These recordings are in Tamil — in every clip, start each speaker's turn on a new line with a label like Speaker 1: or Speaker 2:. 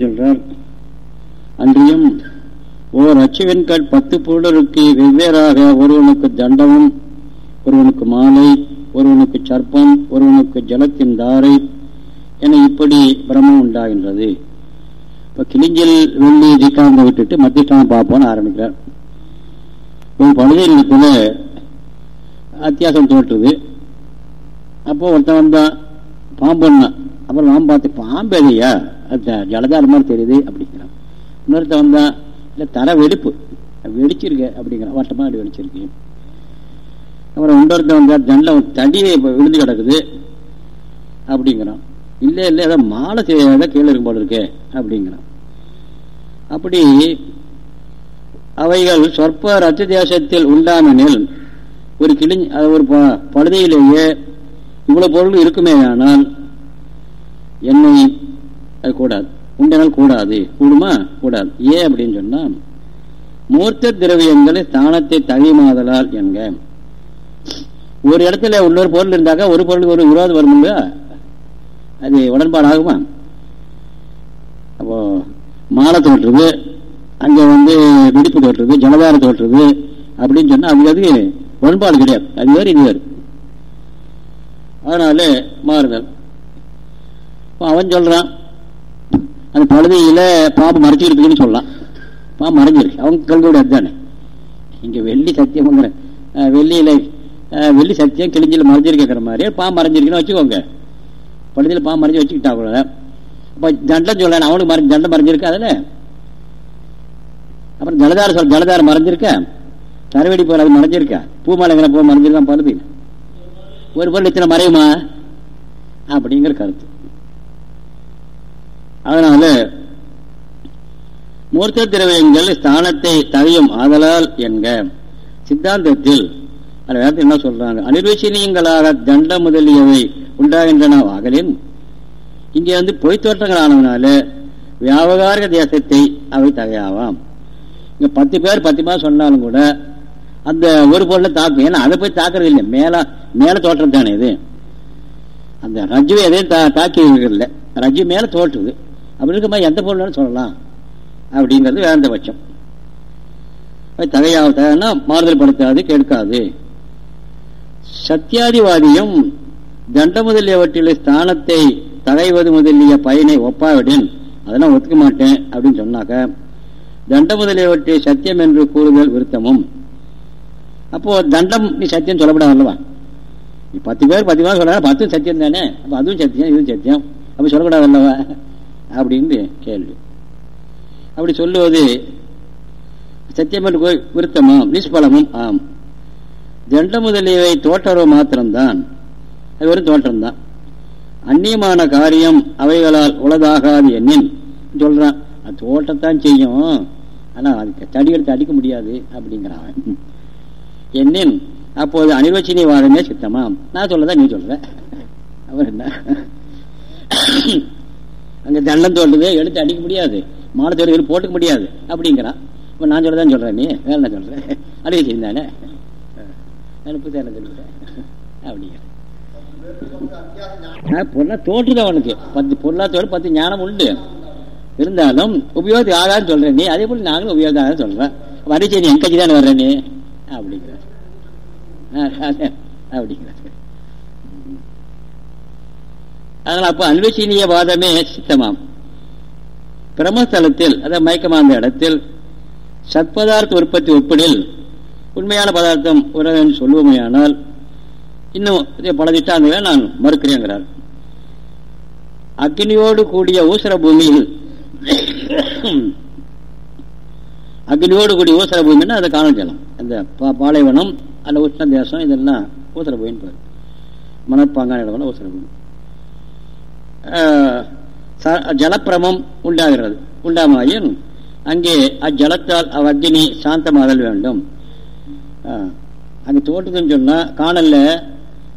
Speaker 1: சொல்றார் அன்றியும் ஓர் அச்சுவெண்கட் பத்து பொருளருக்கு வெவ்வேறாக ஒருவனுக்கு தண்டமும் ஒருவனுக்கு மாலை ஒருவனுக்கு சர்ப்பம் ஒருவனுக்கு ஜலத்தின் தாரை என இப்படி பிரமம் உண்டாகின்றது. இப்ப கிளிஞ்சல் வெள்ளி திக்காந்த விட்டுட்டு மத்திஷ்டானம் பார்ப்போம்னு ஆரம்பிக்கிறார். இப்போ பழுதையிடத்துல அத்தியாசம் தோற்றுது. அப்போ ஒருத்தன் வந்தான் பாம்பன்னா அப்புறம் நான் பார்த்து பாம்பு எதையா அது ஜலதார மாதிரி தெரியுது அப்படிங்கிறான். இன்னொருத்த வந்தான் இல்லை தர வெடிப்பு. வெடிச்சிருக்க அப்படிங்கிறான். வட்டமாக அப்படி வெடிச்சிருக்கு. அப்புறம் இன்னொருத்த வந்தா தண்டம் தடியை விழுந்து கிடக்குது அப்படிங்கிறான். இல்லை இல்லை ஏதோ மாலை செய்யாத கீழே இருக்கும் போல இருக்கே அப்படிங்கிறான். அப்படி அவைகள் சொற்ப ரத்த தேசத்தில் உண்டாமெனில் ஒரு கிளி ஒரு பழுதையிலேயே இவ்வளவு பொருள் இருக்குமே ஆனால் எண்ணெய் அது கூடாது. உண்டனால் கூடாது. கூடுமா? கூடாது. ஏன் அப்படின்னு சொன்னா மூர்த்த திரவியங்களை ஸ்தானத்தை தழிமாதலால் என்க. ஒரு இடத்துல இன்னொரு பொருள் இருந்தாக்கா ஒரு பொருளுக்கு ஒரு விரோதம் வரும் இல்லையா? அது உடன்பாடு ஆகுமா அப்போ மாலை தோற்றுறது அங்க வந்து வெடிப்பு தோற்றுறது ஜலதாரம் தோற்றுறது அப்படின்னு சொன்னா அது அது உடன்பாடு கிடையாது. அது வேறு இது வேறு. அதனால மாறுதல். அவன் சொல்கிறான் அந்த பழுதியில பாம்பு மறைச்சிருக்குன்னு சொல்லலாம் பாம்பு மறைஞ்சிருக்கு. அவங்க கல்வியோட அதுதானே. இங்கே வெள்ளி சத்தியம்ங்கிற வெள்ளியில் வெள்ளி சத்தியம் கிழிஞ்சில் மறைஞ்சிருக்கிற மாதிரி பாம்பு மறைஞ்சிருக்குன்னு வச்சுக்கோங்க. பழுதியில் பாம்பு மறைஞ்சி வச்சுக்கிட்டா கூட. இப்போ தண்டம் சொல்ல அவனுக்கு மறை தண்டம் மறைஞ்சிருக்கு அதில்? அப்புறம் ஜலதார சொல் ஜலதாரம் மறைஞ்சிருக்க? தரவெடி போகிற அது மறைஞ்சிருக்கா? பூமாலைங்கிற பூ மறைஞ்சிருக்கான் பழுதி ஒரு பொருள் இத்தனை மறையுமா? அப்படிங்கிற கருத்து. அதனால மூர்த்த திரவியங்கள் ஸ்தானத்தை தவியும் ஆதலால் என்க. சித்தாந்தத்தில் வேதத்தில் என்ன சொல்றாங்க? அனிர்வசனீயங்களாக தண்ட முதலியவை உண்டாகின்றன. ஆகலின் இங்கே வந்து பொய்த்தோட்டங்கள் ஆனதுனால வியாபகாரிக தேசத்தை அவை தகையாவாம். இங்க பத்து பேர் பத்து பேர் சொன்னாலும் கூட அந்த ஒரு பொருளை தாக்கும் ஏன்னா அதை போய் தாக்குறது இல்லை மேல மேல தோற்றம் தானே இது. அந்த ரஜ்ஜுவை எதையும் தாக்கி இல்லை ரஜு மேல தோற்றுது. அப்படி இருக்கும்போது எந்த பொருள்னு சொல்லலாம். அப்படிங்கிறது வேந்த பட்சம். தகையாவதுன்னா மாறுதல் படுத்தாது கேட்காது சத்தியாதிவாதியும் தண்ட முதலியவற்றில் ஸ்தானத்தை தகைவது முதலிய பயனை ஒப்பாவிடன். அதெல்லாம் ஒத்துக்க மாட்டேன் அப்படின்னு சொன்னாக்க தண்ட முதலியவற்றை சத்தியம் என்று கூறுதல் விருத்தமும். அப்போ தண்டம் நீ சத்தியம் சொல்லப்படாது அல்லவா? நீ பத்து பேர் பத்து பேர் சொல்ல பத்தும் சத்தியம் தானே? அப்ப அதுவும் சத்தியம் இதுவும் சத்தியம். அப்படி சொல்லக்கூடாது அல்லவா? அப்படின்னு கேள்வி. அப்படி சொல்லுவது சத்தியம் விருத்தமும் நிஷ்பலமும் ஆம். தண்ட முதலியவை தோற்றரவு மாத்திரம்தான். அது வெறும் தோற்றம்தான். அந்நியமான காரியம் அவைகளால் உளதாகாது என்னின் சொல்றான் அது தோட்டத்தான் செய்யும். ஆனால் அதுக்கு தடி எடுத்து அடிக்க முடியாது அப்படிங்கிறான். என்னின் அப்போது அனிர்வச்சனிவாதமே சித்தமாம். நான் சொல்லதான் நீ சொல்ற. அவர் என்ன? அங்கே தண்டம் தோல்லுது எடுத்து அடிக்க முடியாது. மாலை தோடு போட்டுக்க முடியாது. அப்படிங்கிறான். இப்போ நான் சொல்லதான் சொல்றேன் நீ. வேற நான் சொல்றேன் அடிக்க செய்தானே? அனுப்பு தானே சொல்லுறேன் அப்படிங்கிற பொருளா தோற்றுது அவனுக்கு. பத்து பொருளாத்தோடு பத்து ஞானம் உண்டு. இருந்தாலும் உபயோகத்துக்கு ஆகாதுன்னு சொல்றேன் நீ. அதே போல நாங்களும் உபயோகம் ஆகாது சொல்றேன் வரிசை நீ என் தானே வர்றேன் நீ? அப்படிங்கிறார் அப்படிங்கிறார் அதனால் அப்போ அன்வசீனிய வாதமே சித்தமாம். பிரமஸ்தலத்தில் அதாவது மயக்கமாந்த இடத்தில் சத்பதார்த்த உற்பத்தி ஒப்பிடில் உண்மையான பதார்த்தம் உறவு சொல்லுவோமையானால் இன்னும் பல திட்டாந்தங்களை நான் மறுக்கிறேங்கிறார். அக்னியோடு கூடிய ஊசர பூமியில் அக்னியோடு கூடிய ஊசர பூமின்னா அதை காணல் ஜலம். அந்த பாலைவனம் அந்த உஷ்ண தேசம் இதெல்லாம் ஊசர பூமின்னு பேர். மணற்பாங்கான இடம்னா ஊசர பூமி. ஜலப்பிரமம் உண்டாகிறது உண்டாமாயின் அங்கே அஜலத்தால் அவ்வக்னி சாந்தமாதல் வேண்டும். அங்கே தோற்றுதுன்னு சொன்னால் காணலில்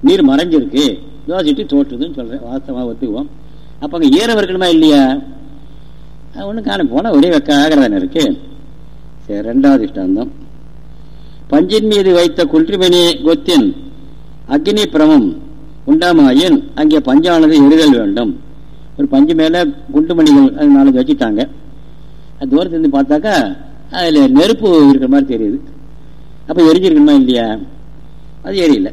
Speaker 1: நீர் மறைஞ்சிருக்கு. தோசிட்டு தோற்றுதுன்னு சொல்கிறேன் வாஸ்தவமாக ஒத்துக்குவோம். அப்போ அங்கே ஈரம் இருக்கணுமா இல்லையா? ஒன்றும் காண போனால் ஒரே வெக்க ஆகிறதான இருக்கு. சரி ரெண்டாவது இஷ்டாந்தம். பஞ்சின் மீது வைத்த குன்றிமணி கொத்தின் அக்னி பிரமம் உண்டாமாயின் அங்கே பஞ்சானது எரிதல் வேண்டும். ஒரு பஞ்சு மேலே குண்டு மணிகள் அது நாளைக்கு வச்சுட்டாங்க. அது தூரத்துலேருந்து பார்த்தாக்கா அதில் நெருப்பு இருக்கிற மாதிரி தெரியுது. அப்போ எரிஞ்சிருக்கணுமா இல்லையா? அது எரியல.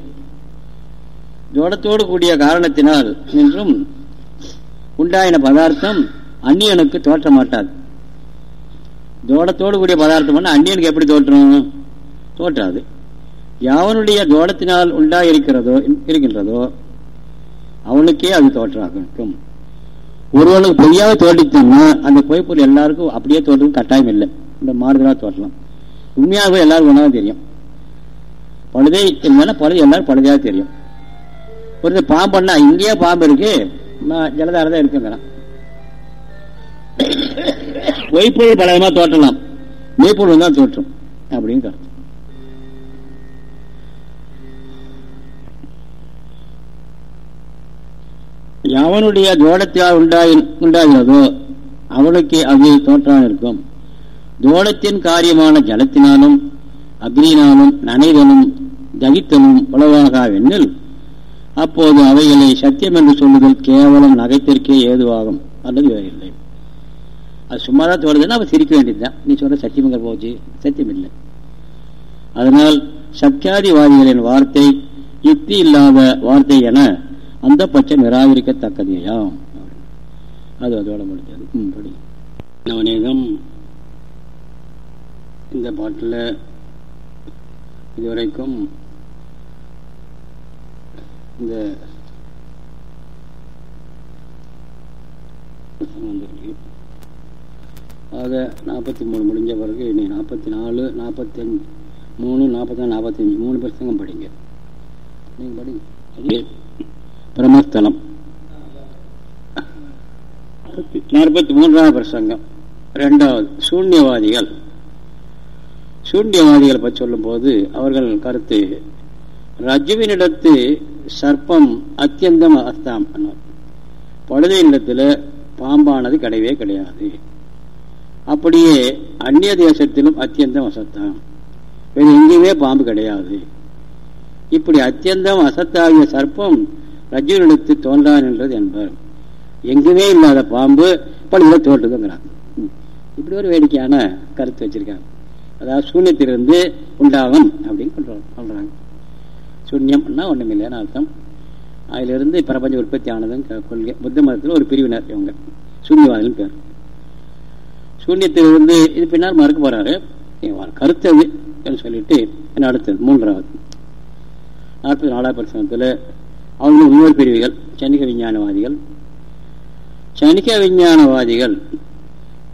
Speaker 1: ஜோடத்தோடு கூடிய காரணத்தினால் என்றும் உண்டாயின பதார்த்தம் அந்நியனுக்கு தோற்ற மாட்டாது. ஜோடத்தோடு கூடிய பதார்த்தம் அந்நியனுக்கு எப்படி தோற்றும் தோற்றாது. யாவனுடைய ஜோடத்தினால் உண்டாயிருக்கிறதோ இருக்கின்றதோ அவனுக்கே அது தோற்றாகும் ஒருவனுக்கு பொய்யாக தோண்டித்தோம்னா அந்த பொய்ப்பொருள் எல்லாருக்கும் அப்படியே தோன்றது கட்டாயம் இல்லை. இந்த மாறுதலாக தோற்றலாம். உண்மையாக எல்லாருக்கும் ஒன்றாக தெரியும். பழுதை இருந்தாலும் பழுது எல்லாரும் பழுதையாக தெரியும். ஒரு பாம்புன்னா இங்கேயே பாம்பு இருக்கு ஜலதார தான் இருக்குங்கிறான். பொய்ப்பொருள் பலவிதமாக தோற்றலாம். மெய்ப்பொருள் தான் தோற்றும் அப்படின்னு கருத்து. எவனுடைய தோடத்தால் உண்டாகி உண்டாகிறதோ அவனுக்கு அது தோற்றம் இருக்கும். தோடத்தின் காரியமான ஜலத்தினாலும் அக்னியினாலும் நனைதலும் தகித்தலும் உளவாகாவெண்ணில் அப்போது அவைகளை சத்தியம் என்று சொல்லுதல் கேவலம் நகைத்திற்கே ஏதுவாகும் அல்லது வேறில்லை அது சும்மா தான் தோணுதுன்னா அவன் சிரிக்க வேண்டியதுதான். நீ சொல்ற சத்தியமங்கிற போச்சு சத்தியம் இல்லை அதனால் சத்தியாதிவாதிகளின் வார்த்தை யுக்தி இல்லாத வார்த்தை என அந்த பட்சம் நிராகரிக்கத்தக்கதேயாம் அது அதோட முடிஞ்சது. படி. நவநேகம் இந்த பாட்டில் இதுவரைக்கும் இந்த ஆக நாற்பத்தி மூணு முடிஞ்ச பிறகு இனி நாற்பத்தி நாலு நாற்பத்தஞ்சு மூணு நாற்பத்தி நாற்பத்தஞ்சு மூணு பிரசங்கம் படிங்க. நீங்கள் படிங்க பிரம்மஸ்தலம். நாற்பத்தி மூன்றாவது பிரசங்கம். ரெண்டாவது சூன்யவாதிகள். சூன்யவாதிகளை பற்றி சொல்லும் போது அவர்கள் கருத்து ரஜுவினிடத்து சர்ப்பம் அத்தியந்தம் அஸ்தாம் பழுதையினிடத்தில் பாம்பானது கிடையவே கிடையாது. அப்படியே அந்நிய தேசத்திலும் அத்தியந்தம் அசத்தாம். வேறு எங்கேயுமே பாம்பு கிடையாது. இப்படி அத்தியந்தம் அசத்தாகிய சர்ப்பம் ரஜுவினிடத்து தோன்றான் என்றது என்பார். எங்குமே இல்லாத பாம்பு பழுதில தோற்றுதுங்கிறாங்க இப்படி ஒரு வேடிக்கையான கருத்து வச்சிருக்காங்க. அதாவது சூன்யத்திலிருந்து உண்டாகும் அப்படின்னு சொல்றாங்க. சூன்யம்னா ஒன்றும் இல்லைன்னு அர்த்தம். அதிலிருந்து பிரபஞ்ச உற்பத்தி ஆனதுன்னு கொள்கை புத்த மதத்தில் ஒரு பிரிவினர் இவங்க. சூன்யவாதிகள் பேர். சூன்யத்திலிருந்து இது பின்னால் மறுக்க போறாரு. கருத்து அது சொல்லிட்டு என்ன அடுத்தது? மூன்றாவது. நாற்பத்தி நாலாவது பிரசனத்தில் அவங்களும் இன்னொரு பிரிவுகள் சனிக விஞ்ஞானவாதிகள். சனிக விஞ்ஞானவாதிகள்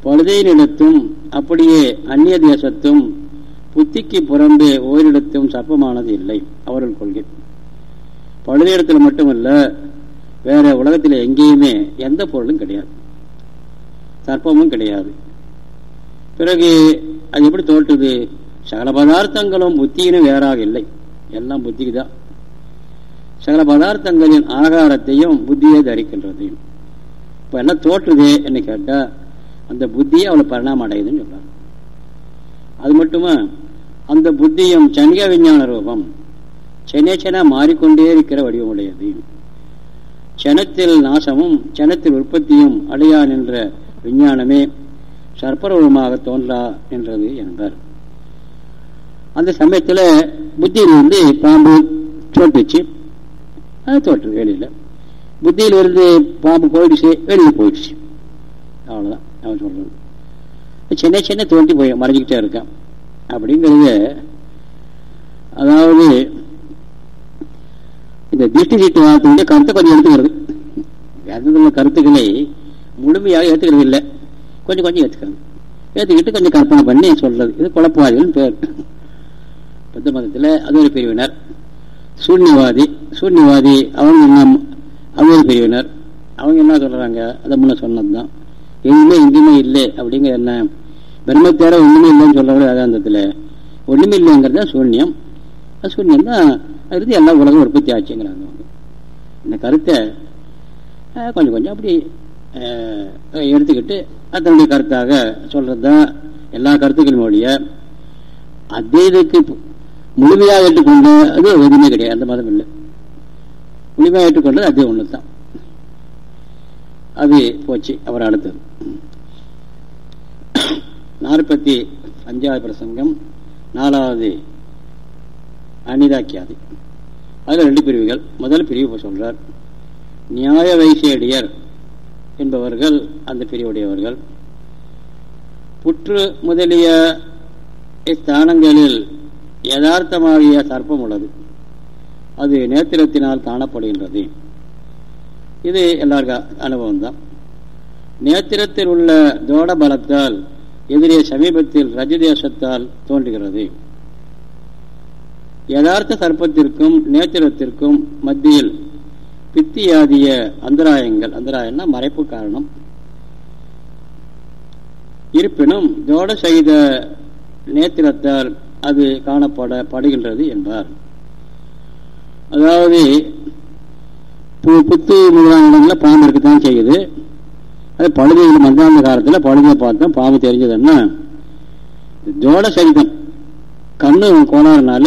Speaker 1: பழுதையினிடத்தும் அப்படியே அந்நிய தேசத்தும் புத்திக்கு புறம்பே ஓரிடத்தும் சர்ப்பமானது இல்லை அவர்கள் கொள்கை. பழுதையிடத்தில் மட்டுமல்ல வேற உலகத்தில் எங்கேயுமே எந்த பொருளும் கிடையாது. சர்ப்பமும் கிடையாது. பிறகு அது எப்படி தோற்றுது சகல பதார்த்தங்களும் புத்தியினும் வேறாக இல்லை. எல்லாம் புத்திக்கு தான் சகல பதார்த்தங்களின் ஆகாரத்தையும் புத்தியை தரிக்கின்றது. இப்போ என்ன தோற்றுது என்ன கேட்டால் அந்த புத்தியே அவளை பரிணாமம் அடையுதுன்னு சொல்றாங்க. அது மட்டுமா? அந்த புத்தியும் சனிக விஞ்ஞான ரூபம் செனச்சனா மாறிக்கொண்டே இருக்கிற வடிவமுடையது. சனத்தில் நாசமும் சனத்தில் உற்பத்தியும் அடையா என்ற விஞ்ஞானமே சர்ப்பரூபமாக தோன்றா என்றது என்பார். அந்த சமயத்தில் புத்தியிலிருந்து பாம்பு தோற்றுச்சு. அது தோற்றுது வெளியில் புத்தியிலிருந்து பாம்பு போயிடுச்சு வெளியில் போயிடுச்சு. அவ்வளோதான் அவன் சொல்றது. சின்ன சின்ன தோண்டி போய் மறைஞ்சிக்கிட்டே இருக்கான். அப்படிங்கிறது அதாவது இந்த திருஷ்டி சீட்டு வார்த்தையுடைய கருத்தை கொஞ்சம் எடுத்துக்கிறது. வேதத்தில் கருத்துக்களை முழுமையாக ஏற்றுக்கிறது இல்லை. கொஞ்சம் கொஞ்சம் ஏற்றுக்கிறது ஏற்றுக்கிட்டு கொஞ்சம் கற்பனை பண்ணி சொல்றது. இது குழப்பவாதிகள் பேர். புத்த மதத்தில் அது ஒரு பிரிவினர். சூன்யவாதி சூன்யவாதி அவங்க என்ன அவங்க பிரிவினர் அவங்க என்ன சொல்கிறாங்க அதை முன்ன சொன்னது தான் எங்குமே எங்கேயுமே இல்லை அப்படிங்கிற என்ன? பிரம்மத்தேர ஒன்றுமே இல்லைன்னு சொல்றவங்க வேதாந்தத்தில். ஒன்றுமே இல்லைங்கிறது தான் சூன்யம். அது சூன்யம் தான். இருந்து எல்லா உலகம் உற்பத்தி ஆச்சுங்கிறாங்க அவங்க. இந்த கருத்தை கொஞ்சம் கொஞ்சம் அப்படி எடுத்துக்கிட்டு அதனுடைய கருத்தாக சொல்கிறது தான் எல்லா கருத்துக்களினுடைய அத்வைதக்கு முழுமையாக ஏற்றுக்கொண்டு அது எதுவுமே கிடையாது. அந்த மதம் இல்லை. முழுமையாக ஏற்றுக்கொண்டது அதே ஒன்று தான். அது போச்சு. அவர் அடுத்தது நாற்பத்தி அஞ்சாவது பிரசங்கம் நாலாவது அனிதாக்கியாது. அதில் ரெண்டு பிரிவுகள். முதல் பிரிவு சொல்றார் நியாய வைசேடியர் என்பவர்கள் அந்த பிரிவுடையவர்கள். புற்று முதலிய ஸ்தானங்களில் யதார்த்தமாகிய சர்ப்பம் உள்ளது. அது நேத்திரத்தினால் காணப்படுகின்றது. இது எல்லாருக்கும் அனுபவம் தான் நேத்திரத்தில் உள்ள தோட பலத்தால் எதிரே சமீபத்தில் ரஜதேசத்தால் தோன்றுகிறது. யதார்த்த சர்ப்பத்திற்கும் நேத்திரத்திற்கும் மத்தியில் பித்தியாதிய அந்தராயங்கள் அந்தராயம்னா மறைப்பு காரணம். இருப்பினும் ஜோட செய்த நேத்திரத்தால் அது காணப்பட படுகின்றது என்பார். அதாவது புத்து முதலான இடங்களில் பாம்பு இருக்கத்தான் செய்யுது. அது பழுதியில் மந்தாந்த காலத்தில் பழுதியை பார்த்தோம் பாம்பு தெரிஞ்சதுன்னா ஜோட சகிதம் கண்ணு கோளாறுனால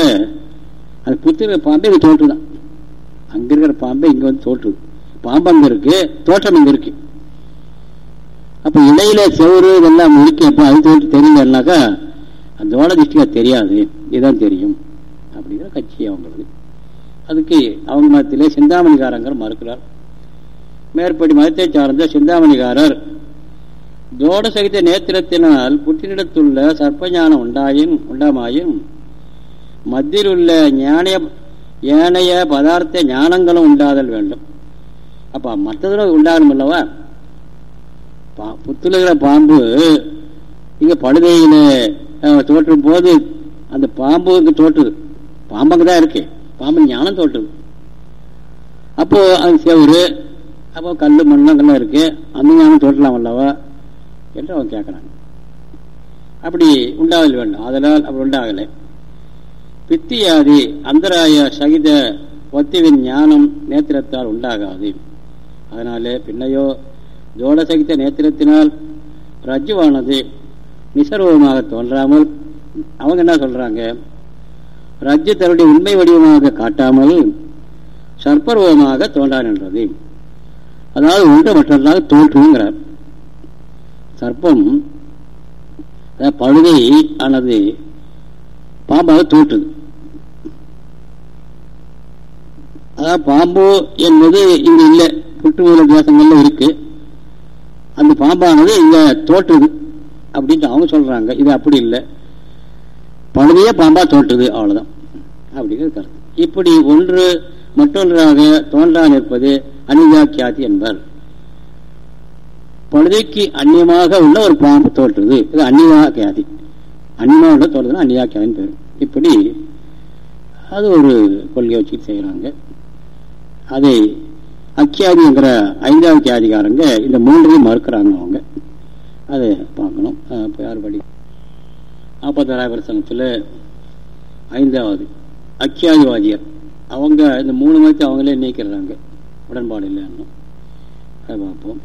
Speaker 1: அது புத்து பாம்பே இது தோற்றுதான். அங்கே இருக்கிற பாம்பே இங்கே வந்து தோற்றுது பாம்பு அங்கே இருக்கு தோற்றம் இங்கே இருக்கு. அப்போ இடையில செவரு இதெல்லாம் இருக்கு அப்போ அது தோற்று தெரியலன்னாக்கா அதோட திருஷ்டி தெரியாது. இதுதான் தெரியும். அப்படிங்கிற கட்சி அவங்களுக்கு அதுக்கு அவங்க மதத்திலே சிந்தாமணிகாரங்கர் மறுக்கிறார். மேற்படி மதத்தை சார்ந்த சிந்தாமணிகாரர் ஜோட சகித நேத்திரத்தினால் புற்றினிடத்துள்ள சர்ப்பஞானம் உண்டாயின் உண்டாமாயின் மத்தியில் உள்ள ஞானிய ஏனைய பதார்த்த ஞானங்களும் உண்டாதல் வேண்டும். அப்போ மற்றதில் உண்டாகணும் அல்லவா? புத்துலகிற பாம்பு இங்கே படுதையில் தோற்றும் போது அந்த பாம்பு அங்கே தோற்றுது. பாம்பு தான் இருக்கு. பாம்பு ஞானம் தோற்றுது. அப்போ அது செவரு அப்போ கல் மண்ணங்கள்லாம் இருக்கு. அந்த ஞானம் தோற்றலாம் அல்லவா என்று அவன் கேட்கறாங்க அப்படி உண்டாகல் வேண்டும். அதனால் அப்படி உண்டாகலை. பித்தியாதி அந்தராய சகித ஒத்திவின் ஞானம் நேத்திரத்தால் உண்டாகாது. அதனாலே பின்னையோ ஜோட சகித நேத்திரத்தினால் ரஜ்ஜுவானது நிசர்வமாக தோன்றாமல் அவங்க என்ன சொல்றாங்க? ரஜ்ஜு தன்னுடைய உண்மை வடிவமாக காட்டாமல் சர்ப்பருவமாக தோன்றான்ன்றது அதாவது ஒன்று மற்றதாக தோற்றுங்கிறார் சர்ப்பம் பழுதை ஆனது பாம்பாக தோற்றுது அதாவது பாம்பு என்பது இங்கே இல்லை. புற்றுநோய் தேசங்கள்ல இருக்கு. அந்த பாம்பானது இங்கே தோற்றுது. அப்படின்ட்டு அவங்க சொல்றாங்க. இது அப்படி இல்லை. பழுதையே பாம்பா தோற்றுது அவ்வளவுதான். அப்படிங்கிறது கருத்து. இப்படி ஒன்று மற்றொன்றாக தோன்றா நிற்பது அனிதாக்கியாதி என்பார். பழுதைக்கு அந்நியமாக உள்ள ஒரு பாம்பு தோற்றுது. இது அந்நியா கியாதி அந்நியமாக உள்ள தோற்றுதுன்னா அந்நியா கியாதின்னு பேர். இப்படி அது ஒரு கொள்கை வச்சுட்டு செய்கிறாங்க அதை அக்கியாதிங்கிற ஐந்தாவது அதிகாரங்க இந்த மூன்றையும் மறுக்கிறாங்க அவங்க. அதை பார்க்கணும். இப்போ யார் படி. நாற்பத்தாறாயிரம் பிரசங்கத்தில் ஐந்தாவது. அக்கியாதிவாதியர். அவங்க இந்த மூணு மதத்தை அவங்களே நீக்கிறாங்க. உடன்பாடு இல்லைன்னு. அதை பார்ப்போம்.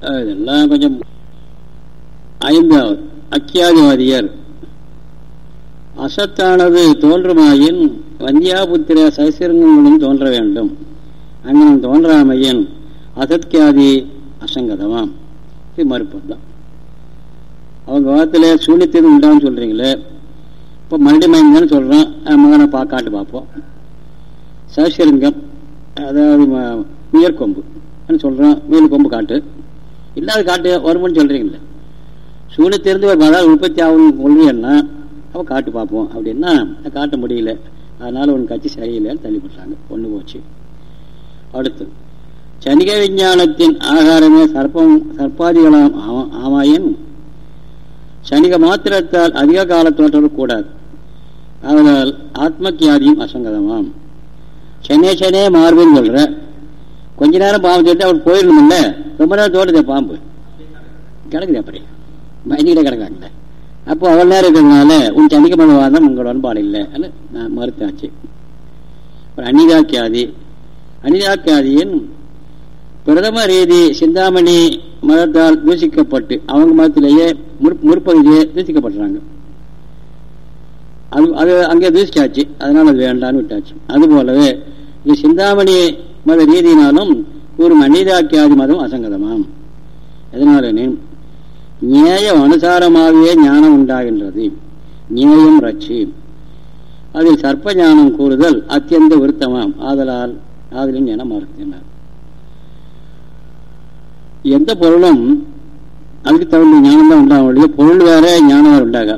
Speaker 1: இதெல்லாம் கொஞ்சம் ஐந்தாவது. அக்கியாதிவாதியர். அசத்தானது தோன்றுமாயின் வந்தியாபுத்திர சைசிரங்களும் தோன்ற வேண்டும். அங்கனம் தோன்றாமையன் அசத்கியாதி அசங்கதமாம் இது மறுப்பது தான் அவங்க வாரத்தில் சூனியத்தது உண்டான்னு சொல்கிறீங்களே இப்போ மறுபடி மயங்கன்னு சொல்கிறோம் மகனை பா காட்டு பார்ப்போம். சசிரங்கம் அதாவது உயர்கொம்பு சொல்கிறோம் மேல் கொம்பு காட்டு. இல்லாத காட்டு வருமானு சொல்கிறீங்களே சூனியத்திலிருந்து ஒரு மதால் உற்பத்தி ஆகும் கொள்வீங்கன்னா அப்போ காட்டு பார்ப்போம். அப்படின்னா காட்ட முடியல. அதனால உன் கட்சி சரியில்லைன்னு தள்ளிவிட்டாங்க ஒன்று போச்சு. அடுத்து சனிக விஞ்ஞானத்தின் ஆகாரமே சர்ப்பம் சர்ப்பாதிகளாம் ஆமாயின் சனிக மாத்திரத்தால் அதிக கால தோற்றம் கூடாது. அதனால் ஆத்மக்கியாதியும் அசங்கதமாம். சென்னை சென்னே மார்புன்னு சொல்ற கொஞ்ச நேரம் பாம்பு சொல்லிட்டு அவர் போயிடணும்ல ரொம்ப நேரம் தோட்டத்தை பாம்பு. கிடக்குது அப்படி பயந்துகிட்டே கிடக்காங்களே அப்போ அவ்வளோ நேரம் இருக்கிறதுனால உன் சனிக்க மனவாதம் உங்களோட உடன்பாடு இல்லை நான் மறுத்தாச்சு. அப்புறம் அன்னிதாக்கியாதி அனிதாக்கியாதியின் பிரதம ரீதி சிந்தாமணி மதத்தால் தூசிக்கப்பட்டு அவங்க மதத்திலேயே முற்பகுதியே தூசிக்கப்படுறாங்க அது அது அங்கே தூசிச்சாச்சு அதனால அது வேண்டான்னு விட்டாச்சு. அதுபோலவே இது சிந்தாமணி மத ரீதியினாலும் ஒரு மனிதாக்கியாதி மதம் அசங்கதமாம். எதனால நியாயம் அனுசாரமாகவே ஞானம் உண்டாகின்றது. நியாயம் ரட்சி. அதில் சர்ப்ப ஞானம் கூறுதல் அத்தியந்த விருத்தமாம். ஆதலால் ஆதலின் என மறுத்தினார் எந்த பொருளும் அதுக்கு தகுந்த ஞானம் தான் உண்டாகும் பொருள் வேற ஞானம் வேற உண்டாக.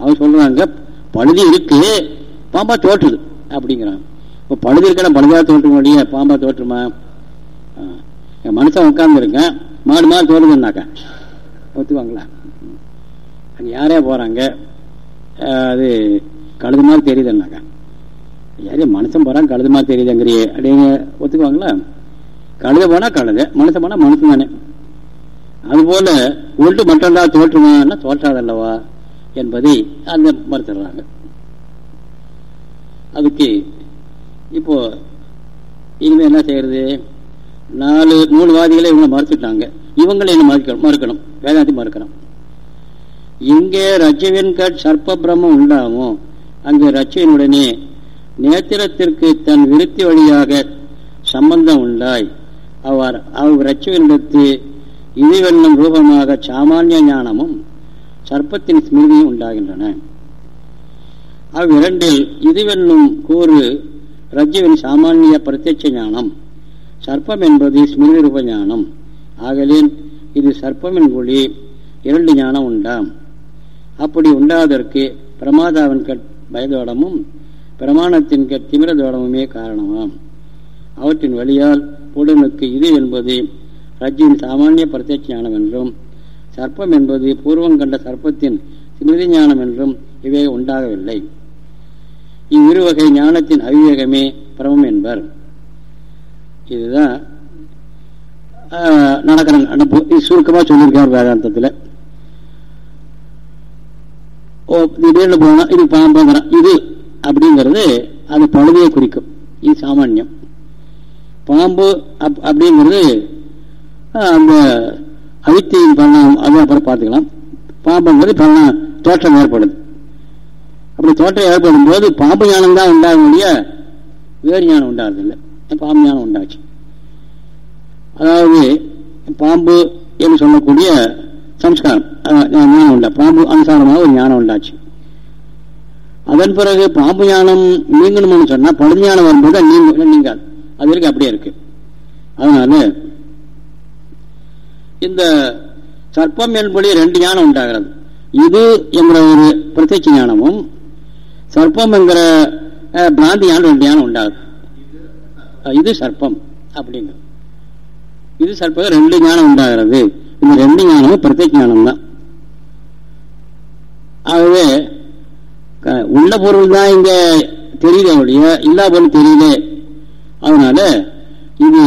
Speaker 1: அவர் சொல்றாங்க பழுதி இருக்கு பாம்பா தோற்றுது அப்படிங்கிறாங்க. இப்போ பழுதி இருக்கா பழுதாக தோற்று முடியும் பாம்பா தோற்றுமா? என் மனுஷன் உட்காந்துருக்கேன் மாடு மாடு தோறுதுன்னாக்கா. ஒத்துவாங்களா அங்கே யாரே போகிறாங்க அது கழுது மாதிரி தெரியுதுன்னாக்கா. யாரே மனுஷன் போகிறான் கழுது மாதிரி தெரியுதுங்கிறியே. அப்படிங்க ஒத்துக்குவாங்களா? கழுத போனால் கழுத மனுஷன் போனால் மனுஷன் தானே. அதுபோல உருட்டு மட்டும்தான் தோற்றுமான்னா தோற்றாதல்லவா என்பதை அந்த மறுத்துடுறாங்க. அதுக்கு இப்போ இனிமே என்ன செய்யறது? நாலு மூணு வாதிகளை இவங்க மறுத்துட்டாங்க. இவங்களை என்ன மறுக்கணும் மறுக்கணும்? வேதாந்தி மறுக்கணும். இங்கே ரஜவின் கட் சர்ப்ப பிரம்மம் உண்டாகும். அங்கே ரச்சையினுடனே நேத்திரத்திற்கு தன் விருத்தி வழியாக சம்பந்தம் உண்டாய். அவர் அவ் ரச்சவினிடத்து இதுவென்னும் ரூபமாக சாமானிய ஞானமும் சர்ப்பத்தின் ஸ்மிருதியும் உண்டாகின்றன. அவ்விரண்டில் இதுவென்னும் கூறு ரஜ்ஜுவின் சாமானிய பிரத்யட்ச ஞானம் சர்ப்பம் என்பது ஸ்மிருதி ரூப ஞானம். ஆகலின் இது சர்ப்பமின் குழி இரண்டு ஞானம் உண்டாம். அப்படி உண்டாதற்கு பிரமாதாவின் கட் பயதோடமும் பிரமாணத்தின் கட் திமிரதோடமுமே காரணமாம். அவற்றின் வழியால் உடனுக்கு இது என்பது ரஜ்ஜின் சாமானிய பிரத்யட்ச ஞானம் என்றும் சர்ப்பம் என்பது பூர்வம் கண்ட சர்ப்பத்தின் ஸ்மிருதி ஞானம் என்றும் இவை உண்டாகவில்லை. இவ்விரு வகை ஞானத்தின் அவிவேகமே பிரமம் என்பர். இதுதான் நடக்கிற சுருக்கமாக சொல்லியிருக்கார் வேதாந்தத்தில். ஓ திடீர்னு போனா இது பாம்புங்கிறான். இது அப்படிங்கிறது அது பழுதியை குறிக்கும். இது சாமானியம். பாம்பு அப் அப்படிங்கிறது அந்த அவித்தியின் பள்ளம் அது அப்புறம் பார்த்துக்கலாம். பாம்புங்கிறது பள்ளம் தோற்றம் ஏற்படுது. அப்படி தோற்றம் ஏற்படும் போது பாம்பு ஞானம் தான் உண்டாகக்கூடிய வேறு ஞானம் உண்டாகிறதில்லை. பாம்பு ஞானம் உண்டாச்சு. அதாவது பாம்பு என்று சொல்லக்கூடிய சம்ஸ்காரம் ஞானம் உண்டா? பாம்பு அனுசாரமாக ஒரு ஞானம் உண்டாச்சு. அதன் பிறகு பாம்பு ஞானம் நீங்கணும்னு சொன்னா பழுது வரும்போது நீங்க நீங்காது. அது வரைக்கும் அப்படியே இருக்கு. அதனால இந்த சர்ப்பம் என்படி ரெண்டு ஞானம் உண்டாகிறது. இது என்கிற ஒரு பிரத்யட்ச ஞானமும் சர்ப்பம் என்கிற பிராந்தி ஞானம் ரெண்டு ஞானம் உண்டாகுது. இது சர்ப்பம் அப்படிங்கிறது. இது சர்ப்பம் ரெண்டு ஞானம் உண்டாகிறது. இந்த ரெண்டு ஞானமும் பிரத்யேக ஞானம் தான் ஆகவே உள்ள பொருள் தான் இங்க தெரியல ஒழிய இல்லா பொருள் தெரியல. அதனால இது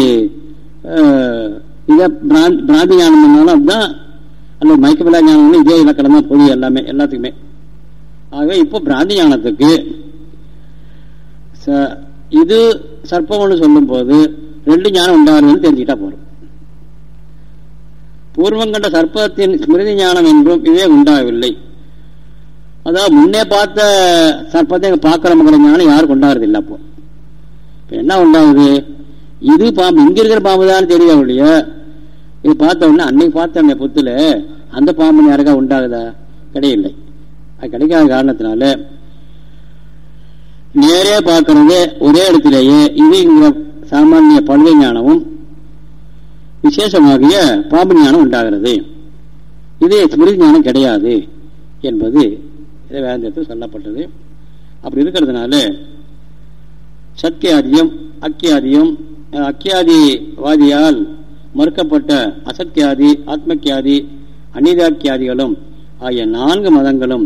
Speaker 1: இதை பிராந்தி ஞானம் பண்ணாலும் அதுதான் அல்லது மயக்கமில்லா ஞானம் இதே இலக்கணம் தான் பொது எல்லாமே எல்லாத்துக்குமே. ஆகவே இப்போ பிராந்தி ஞானத்துக்கு இது சர்ப்பம்னு சொல்லும் போது ரெண்டு ஞானம் உண்டாகுதுன்னு தெரிஞ்சுக்கிட்டா போறோம் பூர்வங்கண்ட சர்ப்பத்தின் ஸ்மிருதி ஞானம் என்றும் இதே உண்டாகவில்லை. அதாவது முன்னே பார்த்த சர்ப்பத்தை பார்க்கிற ஞானம் யாரும் கொண்டாடுறது இல்லை அப்போ என்ன உண்டாகுது? இது பாம்பு இங்கே இருக்கிற பாம்பு தான் தெரியுது அவளுடைய இது பார்த்த உடனே அன்னைக்கு பார்த்த புத்துல அந்த பாம்பு யாருக்கா உண்டாகுதா? கிடையில்லை அது கிடைக்காத காரணத்தினால நேரே பார்க்கறது ஒரே இடத்திலேயே இதுங்கிற சாமானிய பழுவை ஞானமும் விசேஷமாகிய பாம்பு ஞானம் உண்டாகிறது. இது ஸ்மிருதி ஞானம் கிடையாது என்பது வேதத்தில் சொல்லப்பட்டது. அப்படி இருக்கிறதுனால சத்தியாதியம் அக்கியாதியம் அக்கியாதிவாதியால் மறுக்கப்பட்ட அசத்தியாதி ஆத்மக்கியாதி அனிதாக்கியாதிகளும் ஆகிய நான்கு மதங்களும்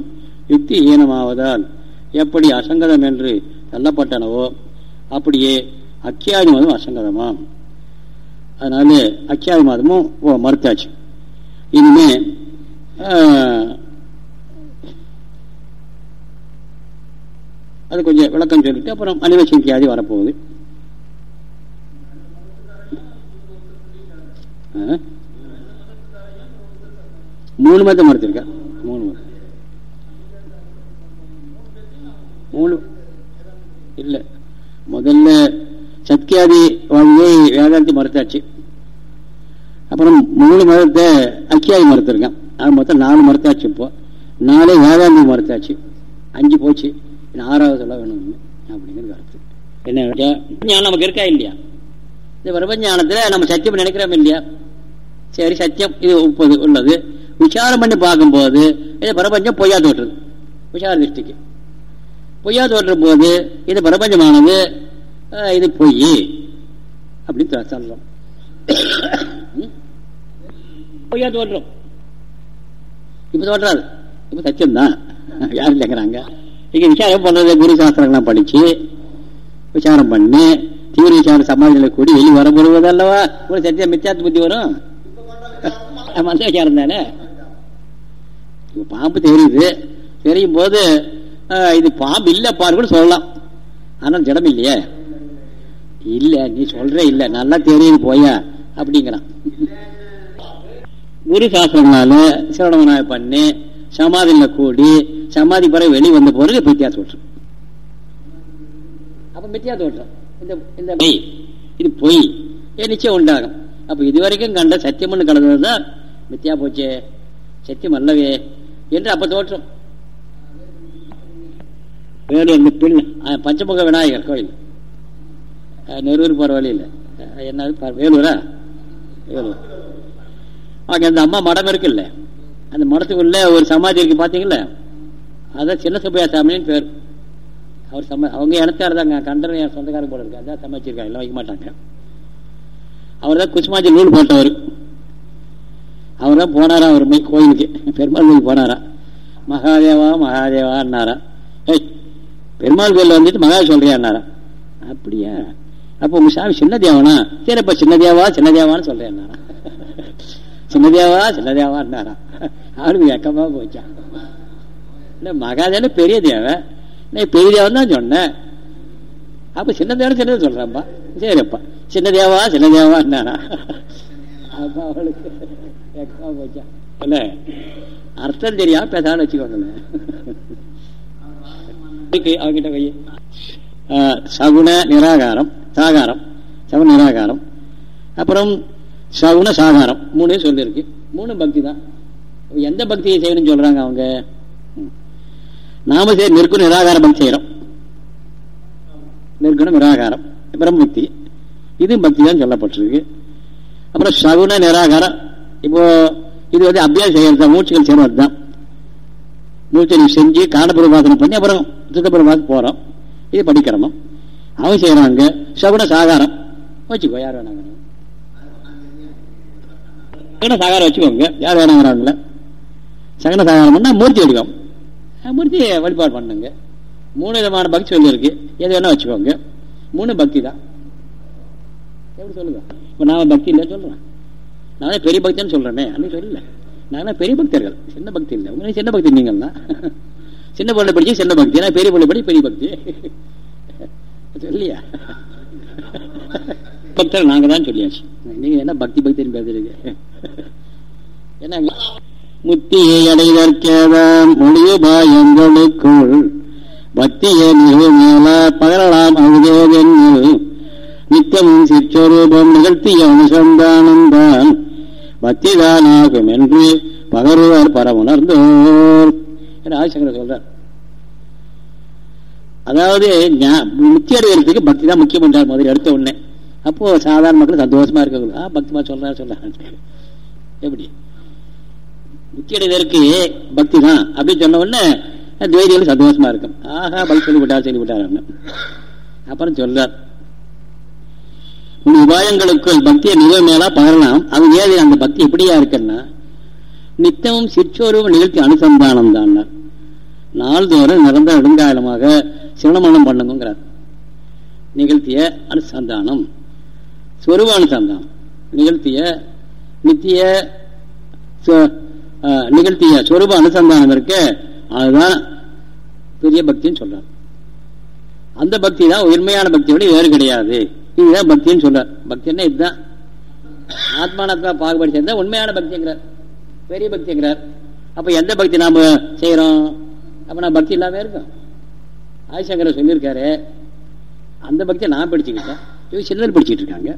Speaker 1: யுக்திஹீனமாவதால் எப்படி அசங்கதம் என்று தள்ளப்பட்டனவோ அப்படியே அக்கியாதி மதம் அசங்கதமாம் அதனால அக்கியாதி மதமும் மறுத்தாச்சு. இனிமே அது கொஞ்சம் விளக்கம் சொல்லிட்டு அப்புறம் அனிவசங்கியாதி வரப்போகுது. மூணு மதம் மறுத்திருக்க மூணு மதம் மூணு. இல்லை. முதல்ல சத்யாதி வாழ்வை வேதாந்தி மறுத்தாச்சு. அப்புறம் மூணு மதத்தை அக்கியாதி மறுத்திருக்கேன் அது மொத்தம் நாலு மறுத்தாச்சு இப்போ. நாலே வேதாந்தி மறுத்தாச்சு அஞ்சு போச்சு. ஆறாவது சொல்ல வேணும். அப்படிங்கிற கருத்து. என்ன ஞானம் நமக்கு இருக்கா இல்லையா? இந்த பிரபஞ்சானத்தில் நம்ம சத்தியம் நினைக்கிறோம் இல்லையா? சரி சத்தியம் இது உப்பது உள்ளது. விசாரம் பண்ணி பார்க்கும்போது இது பிரபஞ்சம் பொய்யா தோற்றுது விசார திருஷ்டிக்கு. பொய்யா தோற்ற போது இது பிரபஞ்சமானது இது பொய். அப்படின்னு சொல்றோம் பொய்யா தோற்றுறோம் இப்ப தோற்றாது இப்ப சத்தியம் தான் யாரும் இல்லைங்கிறாங்க இங்க விசாரம் பண்றது குரு சாஸ்திரங்கள்லாம் படிச்சு விசாரம் பண்ணி தீவிர விசாரம் சமாதியில் கூடி வெளி வரப்படுவது அல்லவா ஒரு சத்திய மிச்சாத்து புத்தி வரும் மந்த விசாரம் தானே பாம்பு தெரியுது தெரியும் போது இது பாம்பு இல்ல பாரு கூட சொல்லலாம் ஆனால் ஜடம் இல்லையே இல்ல நீ சொல்ற இல்ல நல்லா தெரியுது போயா அப்படிங்கிறான் குரு சாஸ்திரங்களால சிரவணமனாய பண்ணி சமாதியில கூடி சமாதி பிறகு வெளியே வந்த பிறகு மித்தியா தோற்றம் அப்ப மித்தியா தோற்றம் இந்த இந்த பொய். இது பொய். நிச்சயம் உண்டாகும். அப்ப இதுவரைக்கும் கண்ட சத்தியம்னு கலந்ததுதான் மித்தியா போச்சே. சத்தியம் அல்லவே. என்று அப்ப தோற்றம். இந்த பின் பஞ்சமுக விநாயகர் கோயில். நெரூர் போற வழியில். என்ன வேலூரா? வேலூர். அங்கே அந்த அம்மா மடம் இருக்குல்ல. அந்த மடத்துக்குள்ள ஒரு சமாதி இருக்கு பார்த்தீங்களா அதான் சின்ன சுப்பையா சாமின்னு பேர். அவர் சம அவங்க இனத்தார் தாங்க. கண்டன என் சொந்தக்காரங்க போல இருக்கு அதான் சமைச்சிருக்காங்க எல்லாம் வைக்க மாட்டாங்க. அவர் தான் குசுமாஜி நூல் போட்டவர். அவர் தான் போனாரா அவர் கோயிலுக்கு. பெருமாள் கோயில் போனாரா? மகாதேவா மகாதேவான்னாரா ஏய் பெருமாள் கோயில் வந்துட்டு மகா சொல்றியான்னாரா அப்படியா? அப்போ உங்க சாமி சின்ன தேவனா? சரி இப்ப சின்ன தேவா சின்ன தேவான்னு சொல்றேன் சின்னதேவா சின்னதேவான்னாரா அவருக்கு வெக்கமா போச்சான் இல்லை மகாதேவன் பெரிய தேவை நான் பெரிய தேவன் தான் சொன்னேன் அப்ப சின்ன தேவன் சின்னது சொல்றேன்ப்பா. சரிப்பா. சின்ன தேவா சின்ன தேவான்னாரா அப்போ அவளுக்கு வெக்கமா போச்சா. இல்லை அர்த்தம் தெரியாம பேசான்னு வச்சுக்கோங்களேன். அவங்கிட்ட கையை. சகுண நிராகாரம் சாகாரம் சகுண நிராகாரம். அப்புறம் சகுண சாகாரம். மூணு சொல்லிருக்கு. மூணு பக்தி தான். எந்த பக்தியை செய்யணும்னு சொல்றாங்க அவங்க? நாம சரி நிற்கும் நிராகாரம் செய்கிறோம் செய்யறோம். நிற்கணும் நிராகாரம். பிரம்மபக்தி இது பக்தி தான் சொல்லப்பட்டிருக்கு. அப்புறம் சகுன நிராகாரம். இப்போ இது வந்து அபியாசம் செய்யறது மூச்சுகள் செய்யறது தான். மூச்சை செஞ்சு காணபுரபாசனை பண்ணி அப்புறம் சித்தப்பிரபாசம் போறோம். இது படிக்கிறோம். அவன் செய்யறாங்க. சகுன சாகாரம். வச்சுக்கோ யார் வேணாங்க சகன சாகாரம் வச்சுக்கோங்க. யார் வேணாங்கிறாங்கள சகன சாகாரம் பண்ணா மூர்த்தி எடுக்கும். மூர்த்தி வழிபாடு பண்ணுங்க. மூணு விதமான பக்தி சொல்லியிருக்கு. எது வேணா வச்சுக்கோங்க. மூணு பக்தி தான். எப்படி சொல்லுங்க? இப்போ நான் பக்தி இல்லை சொல்றேன் நான் பெரிய பக்தின்னு சொல்றேனே. அன்னைக்கு சொல்லல. நான் பெரிய பக்தர்கள். சின்ன பக்தி இல்லை. உங்களுக்கு சின்ன பக்தி நீங்கள்னா. சின்ன பொண்ணை படிச்சு சின்ன பக்தி. நான் பெரிய பொண்ணை படி பெரிய பக்தி. சொல்லியா? பக்தர் நாங்க தான் சொல்லியாச்சு. நீங்க என்ன பக்தி பக்தின்னு பேசுறீங்க? என்ன? முத்தியை அடைதற்கேதான் மொழியுபாயங்களுக்குள் பக்தியை மிக மேல பகரலாம் அழுதேதென்னு நித்தமும் சிற்சொரூபம் நிகழ்த்திய அனுசந்தானந்தான் பக்திதானாகும் என்று பகருவர் பரமுணர்ந்தோர். என்று ஆதிசங்கர் சொல்றார். அதாவது முக்தி அடைகிறதுக்கு பக்தி தான் முக்கியம் என்றார் முதல் எடுத்த உடனே. அப்போ சாதாரண மக்கள் சந்தோஷமா இருக்க பக்திமா சொல்றாரு சொல்றாரு. எப்படி? முக்தி பக்தி தான் அப்படின்னு சொன்ன உடனே துவைதிகள் சந்தோஷமா இருக்கும். ஆஹா பக்தி சொல்லிவிட்டார் சொல்லிவிட்டார் அப்புறம் சொல்றார். உன் உபாயங்களுக்குள் பக்தியை மிக மேலா பகரலாம். அது ஏது? அந்த பக்தி எப்படியா இருக்குன்னா நித்தமும் சிற்றோருவ நிகழ்ச்சி அனுசந்தானம் தான் நாள்தோறும் நிரந்தர நெடுங்காலமாக சிவனமனம் பண்ணுங்கிறார். நிகழ்த்திய அனுசந்தானம். சொருவ அனுசந்தானம். நிகழ்த்திய நித்திய நிகழ்த்திய சொருப அனுசந்தானம் இருக்க அதுதான் பெரிய பக்தின்னு சொல்றார். அந்த பக்தி தான் உண்மையான பக்தியோட வேறு கிடையாது. இதுதான் பக்தின்னு சொல்றார். பக்தின்னா இதுதான். ஆத்மானாத்மா பாகுபாடு சேர்ந்தா உண்மையான பக்திங்கிறார். பெரிய பக்திங்கிறார். அப்ப எந்த பக்தி நாம செய்யறோம் அப்ப நான் பக்தி இல்லாம இருக்கோம். ஆதிசங்கரை சொல்லியிருக்காரு அந்த பக்தியை நான் படிச்சுக்கிட்டேன். இவங்க சின்னதில் பிடிச்சிட்டு இருக்காங்க.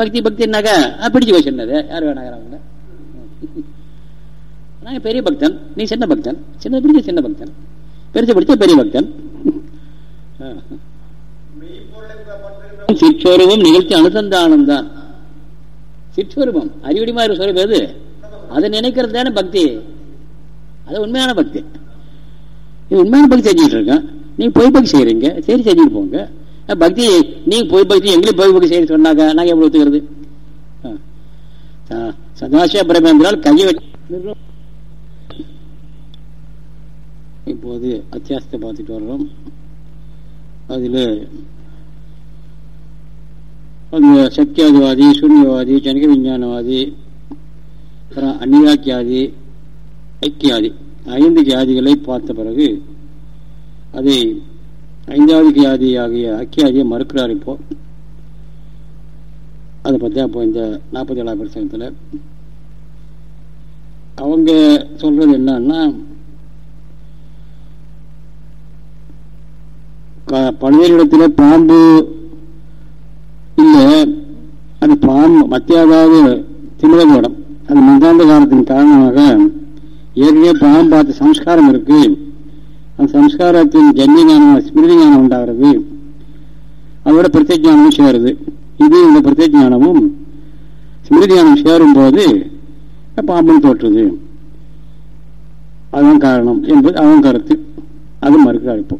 Speaker 1: பக்தி பக்தின்னாக்கா பிடிச்சிக்கோ சின்னது. யார் வேணாங்கிறாங்க. நான் பெரிய பக்தன். நீ சின்ன பக்தன். சின்ன பிடிச்ச சின்ன பக்தன். பெருசு பிடிச்ச பெரிய பக்தன். சிற்றோருவம் நிகழ்ச்சி அனுசந்தானம் தான் சிற்றோருவம். அறிவடிமா மாதிரி சொல்றது எது? அதை நினைக்கிறது தானே பக்தி. அது உண்மையான பக்தி. இது உண்மையான பக்தி செஞ்சுட்டு இருக்கேன். நீங்க பொய் பக்தி செய்யறீங்க. சரி செஞ்சுட்டு போங்க. பக்தி நீங்க பொய் பக்தி எங்களையும் பொய் பக்தி செய்ய சொன்னாங்க நாங்க எப்படி ஒத்துக்கிறது? சதாசிவ பிரமேந்திரால் கையை வச்சு இப்போது அத்தியாசத்தை பார்த்துட்டு வர்றோம். அதில் அந்த சத்தியாதிவாதி சூன்யவாதி ஜனக விஞ்ஞானவாதி அப்புறம் அந்நியாக்கியாதி ஐக்கியாதி ஐந்து கியாதிகளை பார்த்த பிறகு அதை ஐந்தாவது கியாதி ஆகிய அக்கியாதியை மறுக்கிறார் இப்போ. அதை பற்றி அப்போ இந்த நாற்பத்தி ஏழாம் பிரசங்கத்தில் அவங்க சொல்றது என்னன்னா பல்வேறு பாம்பு இல்லை. அது பாம்பு மத்தியாவது திமிழக இடம் அது மிகாந்த காலத்தின் காரணமாக ஏற்கனவே பாம்பு பார்த்த சம்ஸ்காரம் இருக்கு. அந்த சம்ஸ்காரத்தின் ஜன்ய ஞானம் ஸ்மிருதி ஞானம் உண்டாகிறது. அதோட பிரத்யேக சேருது. இது இந்த பிரத்யேக ஞானமும் ஸ்மிருதி ஞானம் சேரும் போது பாம்புன்னு தோற்றுது. அதுதான் காரணம் என்பது அவன் கருத்து அது மறுக்கிறார் இப்போ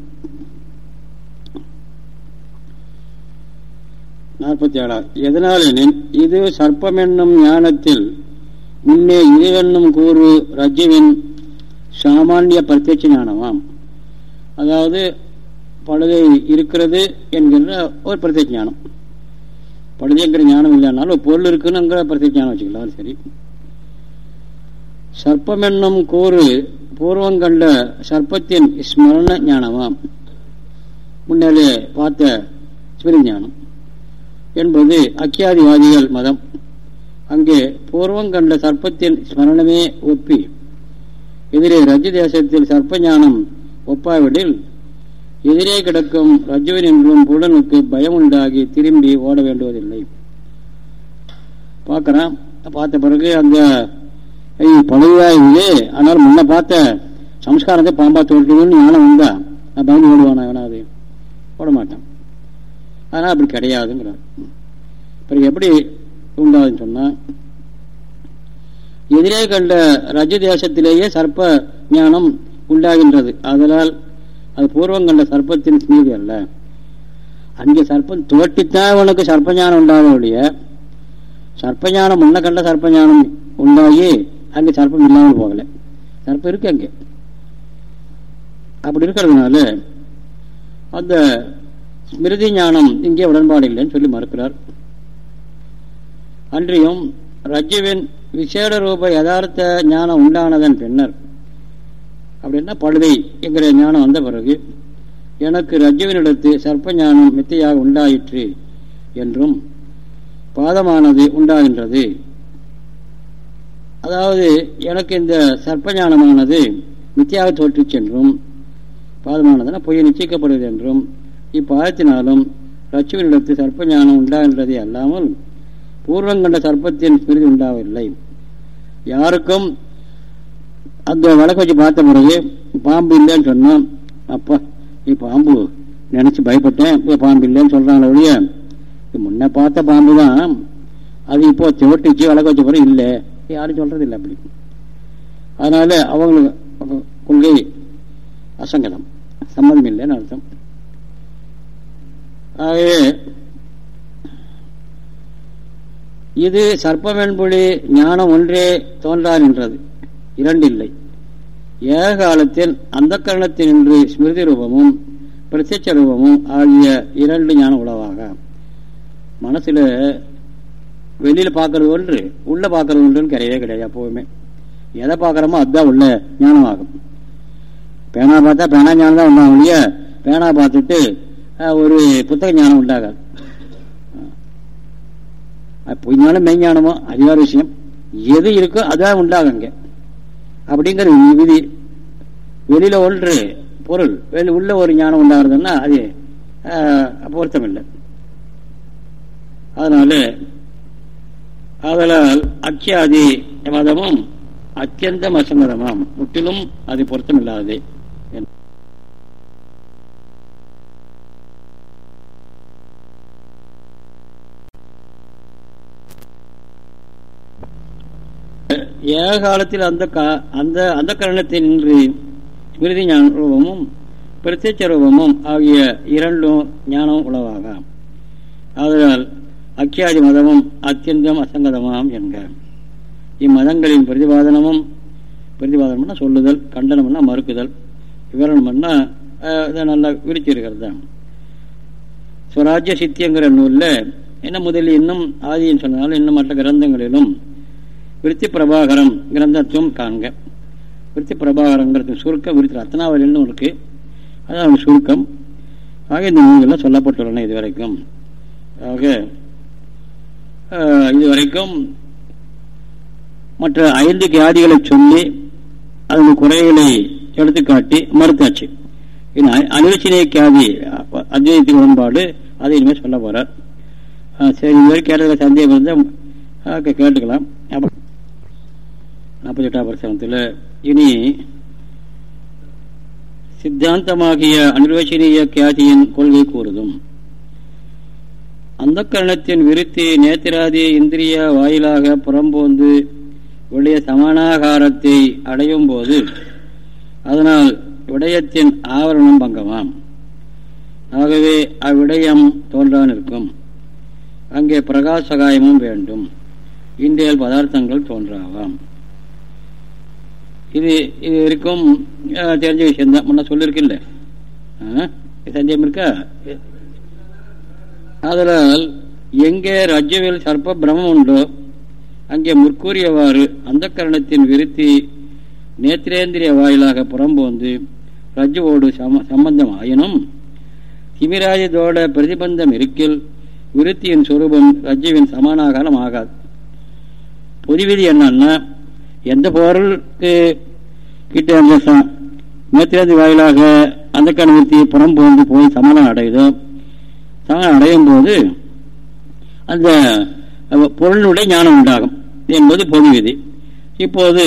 Speaker 1: நாற்பத்தி ஏழாவது எதனாலெனில் இது சர்ப்பம் என்னும் ஞானத்தில் முன்னே இதுவென்னும் கூறு ரஜுவின் சாமானிய பிரத்யட்ச ஞானமாம். அதாவது பழுதை இருக்கிறது என்கின்ற ஒரு பிரத்யட்ச ஞானம். பழுதுங்கிற ஞானம் இல்லைனாலும் ஒரு பொருள் இருக்குன்னுங்கிற பிரத்யட்ச ஞானம் வச்சுக்கலாம் சரி. சர்ப்பம் என்னும் கூறு பூர்வங்கண்ட சர்ப்பத்தின் ஸ்மரண ஞானமாம். முன்னாலே பார்த்த ஸ்மிருதி ஞானம். என்பது அக்கியாதிவாதிகள் மதம். அங்கே பூர்வம் கண்ட சர்ப்பத்தின் ஸ்மரணமே ஒப்பி. எதிரே ரஜு தேசத்தில் சர்ப்பஞானம் ஒப்பாவிடில் எதிரே கிடக்கும் ரஜுவின் என்றும் புலனுக்கு பயம் உண்டாகி திரும்பி ஓட வேண்டுவதில்லை. பார்க்கறான் பார்த்த பிறகு அந்த பழுவாயுது ஆனால் முன்ன பார்த்த சம்ஸ்காரத்தை பாம்பா தோற்றுதுன்னு ஞானம் உண்டா? நான் பயந்து ஓடுவானா வேணாது ஓட மாட்டான் ஆனால் அப்படி கிடையாதுங்கிறார் பிறகு எப்படி உண்டாதுன்னு சொன்னா எதிரே கண்ட ரஜ தேசத்திலேயே சர்ப்ப ஞானம் உண்டாகின்றது. அதனால் அது பூர்வம் கண்ட சர்ப்பத்தின் ஸ்மீதி அல்ல. அங்கே சர்ப்பம் தோட்டித்தான் உனக்கு சர்ப்ப ஞானம் உண்டாகக்கூடிய சர்ப்ப முன்ன கண்ட சர்ப்ப ஞானம் உண்டாகி அங்கே சர்ப்பம் இல்லாமல் போகல. சர்ப்பம் இருக்கு அங்கே. அப்படி இருக்கிறதுனால அந்த ஸ்மிருதி ஞானம் இங்கே உடன்பாடு இல்லைன்னு சொல்லி மறுக்கிறார். அன்றியும் ரஜுவின் விசேட ரூப யதார்த்த ஞானம் உண்டானதன் பின்னர் அப்படின்னா பழுதை என்கிற ஞானம் வந்த பிறகு எனக்கு ரஜுவினிடத்து சர்ப்ப ஞானம் மித்தையாக உண்டாயிற்று என்றும் பாதமானது உண்டாகின்றது. அதாவது எனக்கு இந்த சர்ப்ப ஞானமானது மித்தியாக தோற்றுச் சென்றும் பாதமானதுன்னா பொய்யை நிச்சயிக்கப்படுவது என்றும் இப்பாதத்தினாலும் லட்சுமியிடத்து சர்ப்ப ஞானம் உண்டாகின்றதே அல்லாமல் பூர்வங்கண்ட சர்ப்பத்தின் ஸ்மிருதி உண்டாகவில்லை. யாருக்கும் அந்த வழக்கு வச்சு பார்த்த பிறகு பாம்பு இல்லைன்னு சொன்னோம் அப்பா நீ பாம்பு நினச்சி பயப்பட்டேன். இப்போ பாம்பு இல்லைன்னு சொல்கிறாங்களே ஒழிய முன்ன பார்த்த பாம்பு தான் அது இப்போ திவட்டிச்சு வழக்கு வச்ச பிறகு இல்லை. யாரும் சொல்கிறது இல்லை அப்படி. அதனால அவங்களுக்கு கொள்கை அசங்கதம். சம்மதம் இல்லைன்னு அர்த்தம். ஆகவே இது சர்ப்பமென்புலி ஞானம் ஒன்றே தோன்றார் என்றது இரண்டு இல்லை ஏக காலத்தில் அந்த கரணத்தினின்று ஸ்மிருதி ரூபமும் பிரத்யட்ச ரூபமும் ஆகிய இரண்டு ஞானம் உளவாக மனசில் வெளியில் பார்க்கறது ஒன்று உள்ளே பார்க்கறது ஒன்றுன்னு கிடையவே கிடையாது எப்பவுமே. எதை பார்க்குறோமோ அதுதான் உள்ள ஞானமாகும். பேனா பார்த்தா பேனா ஞானம் தான் ஒன்றாகும் இல்லையா? பேனா பார்த்துட்டு ஒரு புத்தக ஞானம் உண்டாகாது பொய்ஞானம் மெய்ஞானமோ அதிகார விஷயம் எது இருக்கோ அதான் உண்டாகும் அங்க அப்படிங்கிற விதி வெளியில ஒன்று பொருள் வெளி உள்ள ஒரு ஞானம் உண்டாகிறதுன்னா அது பொருத்தம் இல்லை அதனால ஆதலால் அக்கியாதி மதமும் அத்தியந்தம் அசங்கதமாம் முற்றிலும் அது பொருத்தம் இல்லாதது ஏக காலத்தில் அந்த அந்த அந்த கரணத்தை நின்று ஸ்மிருதி ஞான ரூபமும் பிரத்யட்ச ரூபமும் ஆகிய இரண்டும் ஞானம் உளவாக ஆதலால் அக்கியாதி மதமும் அத்தியந்தம் அசங்கதமாம் என்க. இம்மதங்களின் பிரதிபாதனமும் பிரதிபாதனம்னா சொல்லுதல் கண்டனம்னா மறுக்குதல் விவரணம்னா இதை நல்லா விரிச்சிருக்கிறது தான் சுவராஜ்ய சித்தியங்கிற நூலில் என்ன முதலில் இன்னும் ஆதின்னு சொன்னாலும் இன்னும் மற்ற கிரந்தங்களிலும் விருத்தி பிரபாகரம் கிரந்தத்துவம் காண்க. விருத்தி பிரபாகரங்கிறது சுருக்கம் விருத்தி ரத்னாவலின்னு இருக்கு. அதான் சுருக்கம். ஆக இந்த நூல்கள்லாம் சொல்லப்பட்டுள்ளன இதுவரைக்கும். ஆக இதுவரைக்கும் மற்ற ஐந்து கியாதிகளை சொல்லி அதன் குறைகளை எடுத்துக்காட்டி மறுத்தாச்சு. அனுவச்சினை கியாதி அத்வைத்தின் உடன்பாடு அதை இனிமேல் சொல்ல போறார். சரி இதுவரை கேட்டதில் சந்தேகம் இருந்தால் கேட்டுக்கலாம். நாற்பத்தி எட்டாம் பிரசனத்தில் இனி சித்தாந்தமாகிய அனிர்வச்சனீய கியாதியின் கொள்கை கூறுதும். அந்த கரணத்தின் விருத்தி நேத்திராதி இந்திரிய வாயிலாக புறம்போந்து வெளிய சமானாகாரத்தை அடையும் போது அதனால் விடயத்தின் ஆவரணம் பங்கமாம். ஆகவே அவ்விடயம் தோன்றான் இருக்கும் அங்கே பிரகாசகாயமும் வேண்டும். இந்தியல் பதார்த்தங்கள் தோன்றாவாம். இது இது வரைக்கும் தெரிஞ்ச விஷயம் தான். முன்ன சொல்லிருக்கில்ல சந்தேகம் இருக்கா? அதனால் எங்கே ரஜ்யவில் சர்ப்ப பிரமம் உண்டோ அங்கே முற்கூறியவாறு அந்த கரணத்தின் விருத்தி நேத்திரேந்திரிய வாயிலாக புறம்போந்து ரஜ்ஜுவோடு சம சம்பந்தம் ஆயினும் திமிராஜதோட பிரதிபந்தம் இருக்கில் விருத்தியின் சொரூபம் ரஜ்ஜுவின் சமானாகாரம் ஆகாது. பொதுவிதி என்னன்னா எந்த பொருளுக்கு கிட்ட அந்த நேத்திராதி வாயிலாக அந்த கணவர்த்தி புறம் போந்து போய் சமணம் அடையுதோ சமணம் அடையும் போது அந்த பொருளுடைய ஞானம் உண்டாகும் என்பது பொது விதி. இப்போது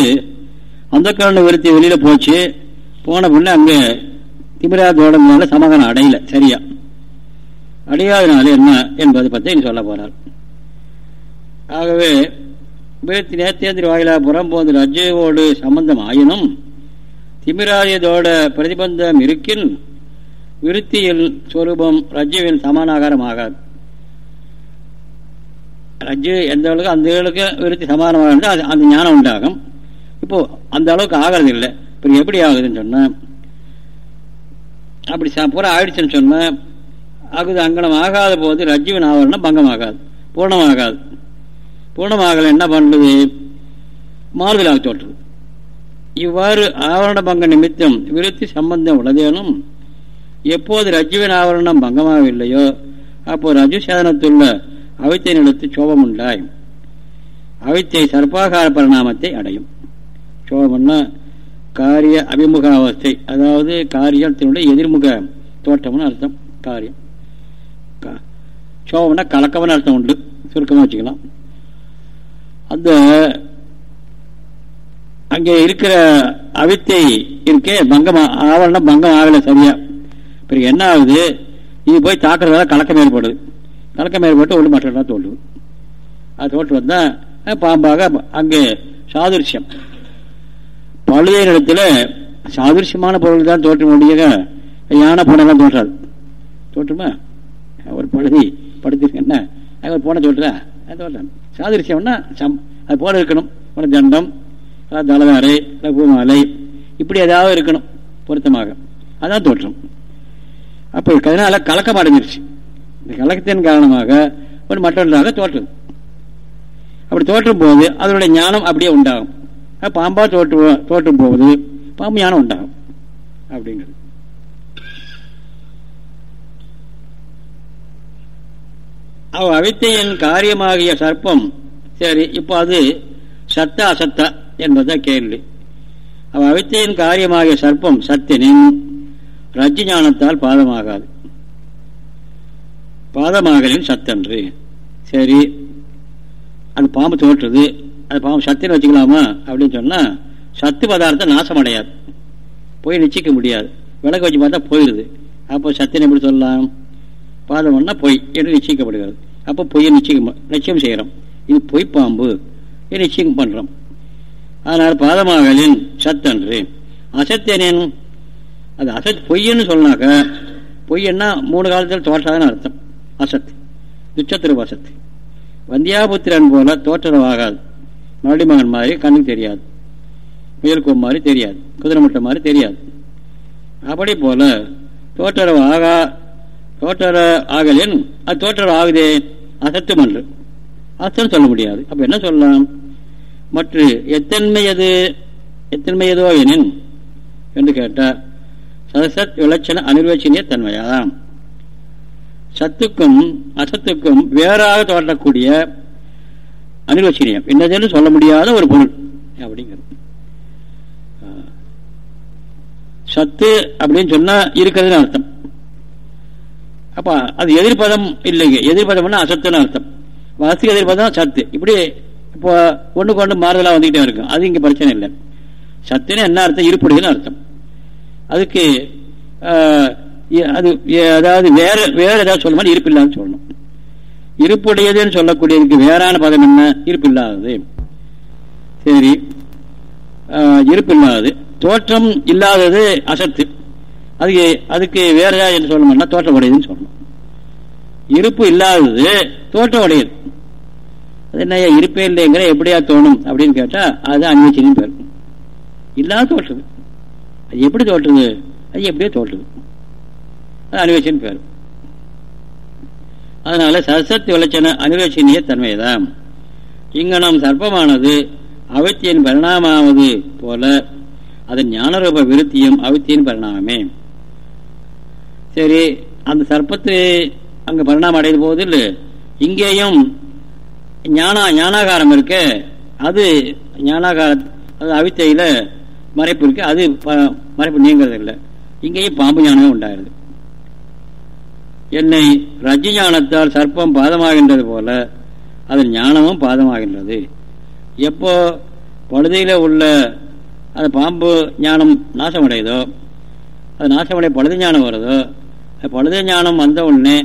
Speaker 1: அந்த கரண விருத்தி வெளியில போச்சு. போன பின்ன அங்கே திமிராதோட மேல சமாதானம் அடையல சரியா. அடையாதனால என்ன என்பதை பற்றி சொல்ல போறார். ஆகவே உபயத்து நேத்தியந்திரி வாயிலா புறம் போது ரஜ்ஜையோடு சம்பந்தம் ஆயினும் திமிராயதோட பிரதிபந்தம் இருக்கின் விருத்தியில் சொரூபம் ரஜ்ஜுவின் சமானாகாரமாகாது. ரஜ்ஜு எந்த அளவுக்கு அந்த அளவுக்கு விருத்தி சமானமாக இருந்தால் அந்த ஞானம் உண்டாகும். இப்போ அந்த அளவுக்கு ஆகிறது இல்லை இப்போ எப்படி ஆகுதுன்னு சொன்னால் அப்படி பூரா ஆயிடுச்சுன்னு சொன்னால் அகுது அங்கனம் ஆகாத போது ரஜ்ஜுவின் ஆவரணம் பங்கமாகாது பூர்ணமாகாது. பூர்ணமாகல என்ன பண்ணுறது மாறுதலாக தோற்றுது இவ்வாறு ஆவரண பங்க நிமித்தம் விருத்தி சம்பந்தம் உள்ளதேனும் எப்போது ரஜுவின் ஆவரணம் பங்கமாகவில்லையோ அப்போ ரஜு சேதனத்துள்ள அவித்தை நிலத்து சோபம் உண்டாய். அவித்தை சர்ப்பாகார பரிணாமத்தை அடையும். சோபம்னா காரிய அபிமுக அவஸ்தை அதாவது காரியத்தினுடைய எதிர்முக தோட்டம்னு அர்த்தம் காரியம். சோபம்னா கலக்கம்னு அர்த்தம் உண்டு சுருக்கமாக வச்சுக்கலாம். அந்த அங்கே இருக்கிற அவித்தை இருக்கே பங்கம் ஆவரணம் பங்கம் ஆகலை சரியா. பிறகு என்ன ஆகுது? இது போய் தாக்குறதால கலக்கம் ஏற்படுது கலக்கம் ஏற்பட்டு ஒன்று மற்றெல்லாம் தோல்வு அது தோற்று வந்தால் பாம்பாக அங்கே சாதுரியம் பழுதை இடத்துல சாதுரியமான பொருள் தான் தோற்ற முடிய யானை பூனைலாம் தோற்றாது. தோற்றுமா? ஒரு பழுதி படுத்திருக்கு என்ன? ஒரு பூனை தோற்றா சாதிருஷ்யம்னா சம் அது போல இருக்கணும். ஒரு தண்டம் தலவாரை பூமாலை. இப்படி ஏதாவது இருக்கணும் பொருத்தமாக. அதான் தோற்றம். அப்போ அதனால கலக்கம் அடைஞ்சிருச்சு இந்த கலக்கத்தின் காரணமாக ஒரு மற்றொன்றாக தோற்றது. அப்படி தோற்றும் போது அதனுடைய ஞானம் அப்படியே உண்டாகும். பாம்பா தோற்று தோற்றும் போது பாம்பு ஞானம் உண்டாகும். அப்படிங்கிறது. அவ அவித்தையின் காரியமாகிய சர்ப்பம். சரி இப்போ அது சத்த அசத்த என்பதுதான் கேள்வி. அவ அவித்தையின் காரியமாகிய சர்ப்பம் சத்தினின் ரஜ்ஜி ஞானத்தால் பாதமாகாது. பாதமாகலின் சத்தன்று. சரி அது பாம்பு தோற்றுது அது பாம்பு சத்தின்னு வச்சுக்கலாமா அப்படின்னு சொன்னால் சத்து பதார்த்தம் நாசம் அடையாது போய் நிச்சயிக்க முடியாது. விளக்கு வச்சு பார்த்தா போயிடுது அப்போ சத்தியம் எப்படி சொல்லலாம்? பாதம்னா பொய் என்று நிச்சயிக்கப்படுகிறது. அப்போ பொய்யை நிச்சயம் நிச்சயம் செய்கிறோம் இது பொய் பாம்பு நிச்சயம் பண்ணுறோம் அதனால் பாதமாகலின் சத்தன்று அசத்தியனேன் அது அசத் பொய்ன்னு சொன்னாக்க பொய்யன்னா மூணு காலத்தில் தோற்றாதுன்னு அர்த்தம். அசத். துச்சத்திரு அசத். வந்தியாபுத்திரன் போல தோற்றரவாகாது மறுபடி மகன் மாதிரி கண்ணுக்கு தெரியாது. முயல்கோ மாதிரி தெரியாது. குதிரை முட்டை மாதிரி தெரியாது. அப்படி போல தோற்றரவு ஆகா தோற்றர ஆகலின் அது தோற்றர் ஆகுதே அசத்து அன்று அசத்தம் சொல்ல முடியாது. அப்ப என்ன சொல்லலாம்? மற்ற எத்தன்மையது எத்தன்மையதோ எனின் என்று கேட்டார். சதசத் விளச்சன அனிர்வச்சனிய தன்மையாதாம் சத்துக்கும் அசத்துக்கும் வேறாக தோற்றக்கூடிய அனிர்வச்சனியம். என்னதுன்னு சொல்ல முடியாத ஒரு பொருள். அப்படிங்கிறது. சத்து அப்படின்னு சொன்னா இருக்கிறதுன்னு அர்த்தம். அப்ப அது எதிர்பதம் இல்லைங்க. எதிர்பதம்னா அசத்துன்னு அர்த்தம். வசதி எதிர்பதம் சத்து. இப்படி இப்போ ஒன்று கொண்டு மாறுதலாக வந்துகிட்டே இருக்கும் அது இங்கே பிரச்சனை இல்லை. சத்துன்னு என்ன அர்த்தம்? இருப்புடையதுன்னு அர்த்தம். அதுக்கு அது அதாவது வேற வேற ஏதாவது சொல்ல மாதிரி இருப்பில்லாதுன்னு சொல்லணும். இருப்புடையதுன்னு சொல்லக்கூடியதுக்கு வேறான பதம் என்ன? இருப்பில்லாதது சரி. இருப்பில்லாதது தோற்றம் இல்லாதது அசத்து. அதுக்கு அதுக்கு வேற ஏதாவது என்று சொல்லணும்னா தோற்றமுடையதுன்னு சொல்லணும். இருப்பு இல்லாதது தோற்றம் உடையது அது என்ன இருப்பே இல்லைங்கிற எப்படியா தோணும் அப்படின்னு கேட்டா அது அன்னிச்சின்னு பேர். இல்லாத தோற்றுது. அது எப்படி தோற்றுது? அது எப்படியோ தோற்றுது. அது அனுவேச்சன் பேர். அதனால சசத் விளைச்சன அனுவேச்சனிய தன்மைதான். இங்கனம் சர்ப்பமானது அவித்தியின் பரிணாமாவது போல அதன் ஞானரூப விருத்தியும் அவித்தியின் பரிணாமமே. சரி அந்த சர்ப்பத்து அங்கே பரிணாமம் அடைந்த போதில் இங்கேயும் ஞானா ஞானாகாரம் இருக்க. அது ஞானாகார அது அவித்தையில் மறைப்பு இருக்கு. அது மறைப்பு நீங்கிறது இல்லை. இங்கேயும் பாம்பு ஞானமே உண்டாயிருது. என்னை ரஜி ஞானத்தால் சர்ப்பம் பாதமாகின்றது போல அது ஞானமும் பாதமாகின்றது. எப்போ பழுதையில் உள்ள அந்த பாம்பு ஞானம் நாசமடையுதோ அது நாசமடைய பழுத ஞானம் வருதோ பழுத ஞானம் வந்த உடனே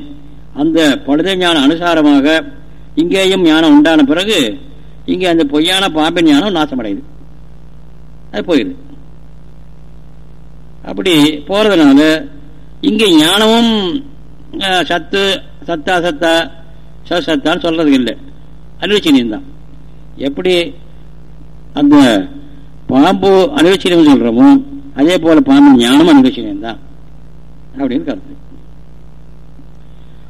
Speaker 1: அந்த பழுத ஞானம் அனுசாரமாக இங்கேயும் ஞானம் உண்டான பிறகு இங்கே அந்த பொய்யான பாம்பின் ஞானம் நாசமடையுது. அது போயிடுது. அப்படி போறதுனால இங்கே ஞானமும் சத்து சத்தா சத்தா சத்தான்னு சொல்றது இல்லை. அனுவச்சனியம் தான். எப்படி அந்த பாம்பு அனுவச்சனியம் சொல்றோமோ அதே போல பாம்பு ஞானம் அனுவச்சனியம் தான். அப்படின்னு கருத்து.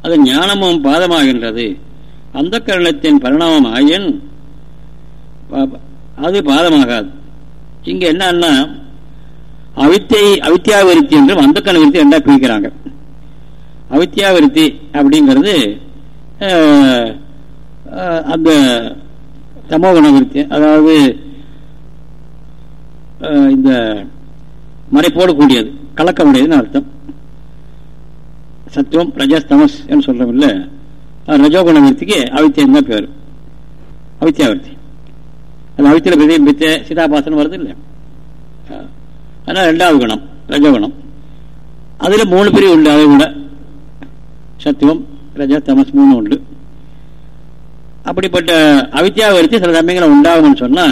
Speaker 1: அது ஞானமும் பாதமாகின்றது. அந்த கரணத்தின் பரிணாமம் ஆயின் அது பாதமாகாது. இங்க என்னன்னா அவித்தை அவித்யாவிருத்தி என்றும் அந்த விருத்தி ரெண்டா பிரிக்கிறாங்க. அவித்யாவிருத்தி அப்படிங்கிறது அந்த தமோகண விருத்தி அதாவது இந்த மறைப்போடு கூடியது கலக்கமுடையதுன்னு அர்த்தம். சத்துவம் ரஜஸ்தமஸ் என்று சொல்றோம் இல்ல ரஜோகுண அவித்தியம் தான் பேர். அவித்யாவிருத்தி. அது அவித்தியில பிரதயம் பித்த சீதாபாசனம் வருது இல்லை அதனால் ரெண்டாவது குணம் ரஜகுணம். அதுல மூணு பிரிவு உண்டு அதை விட சத்துவம் ரஜ தமஸ் மூணு உண்டு. அப்படிப்பட்ட அவித்யாவருத்தி சில சமயங்களை உண்டாகும்னு சொன்னா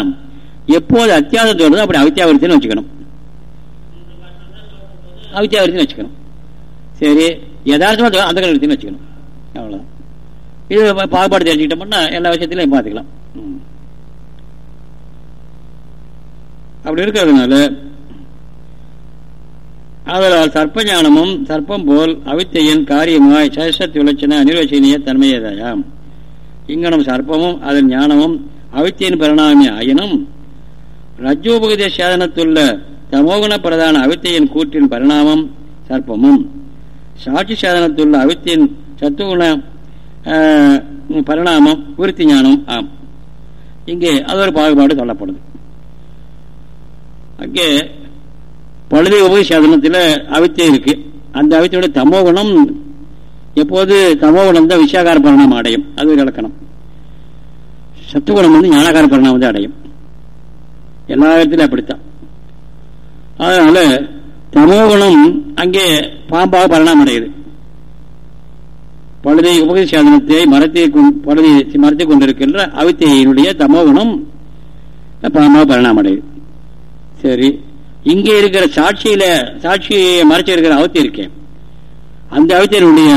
Speaker 1: எப்போது அத்தியாசம் தோணுதோ அப்படி அவித்யாவருத்தின்னு வச்சுக்கணும். அவித்யாவருத்தின்னு வச்சுக்கணும். சரி யதார்த்தமாக அந்த கல்வித்தின்னு வச்சுக்கணும். அவ்வளோதான் இது பாகுபாடு தெரிஞ்சுக்கிட்டோம்னா எல்லா விஷயத்திலையும் பார்த்துக்கலாம். அப்படி இருக்கிறதுனால ஆதலால் சர்ப்ப ஞானமும் சர்ப்பம் போல் அவித்தையின் காரியமாய் சேஷத்து விளச்சின அனிர்வச்சனிய தன்மையதாயாம். இங்கனம் சர்ப்பமும் அதன் ஞானமும் அவித்தையின் பரிணாமி ஆயினும் ரஜோபகுதி சேதனத்துள்ள தமோகுண பிரதான அவித்தையின் கூற்றின் பரிணாமம் சர்ப்பமும். சாட்சி சேதனத்துள்ள அவித்தின் சத்துகுண பரிணாமம் விருத்தி ஞானம் ஆம். இங்கே அது ஒரு பாகுபாடு சொல்லப்படுது. அங்கே பழுதை உபய சாதனத்தில் அவித்தியம் இருக்கு. அந்த அவித்தையோட தமோகுணம் எப்போது தமோகுணம் தான் விஷயாகார பரிணாமம் அடையும். அது ஒரு இலக்கணம். சத்துகுணம் வந்து ஞானகார பரிணாமம் தான் அடையும். எல்லா இடத்துலையும் அப்படித்தான். அதனால தமோகுணம் அங்கே பாம்பாக பரிணாமம் அடையுது. பழுதை உபகதி சாதனத்தை மரத்தை பழுதை மரத்தை கொண்டிருக்கின்ற அவித்தையினுடைய தமோகுணம் பாம்பாக பரிணாமம் அடையுது. சரி இங்கே இருக்கிற சாட்சியில சாட்சியை மறைச்சு இருக்கிற அவத்தி இருக்கேன் அந்த அவத்தியனுடைய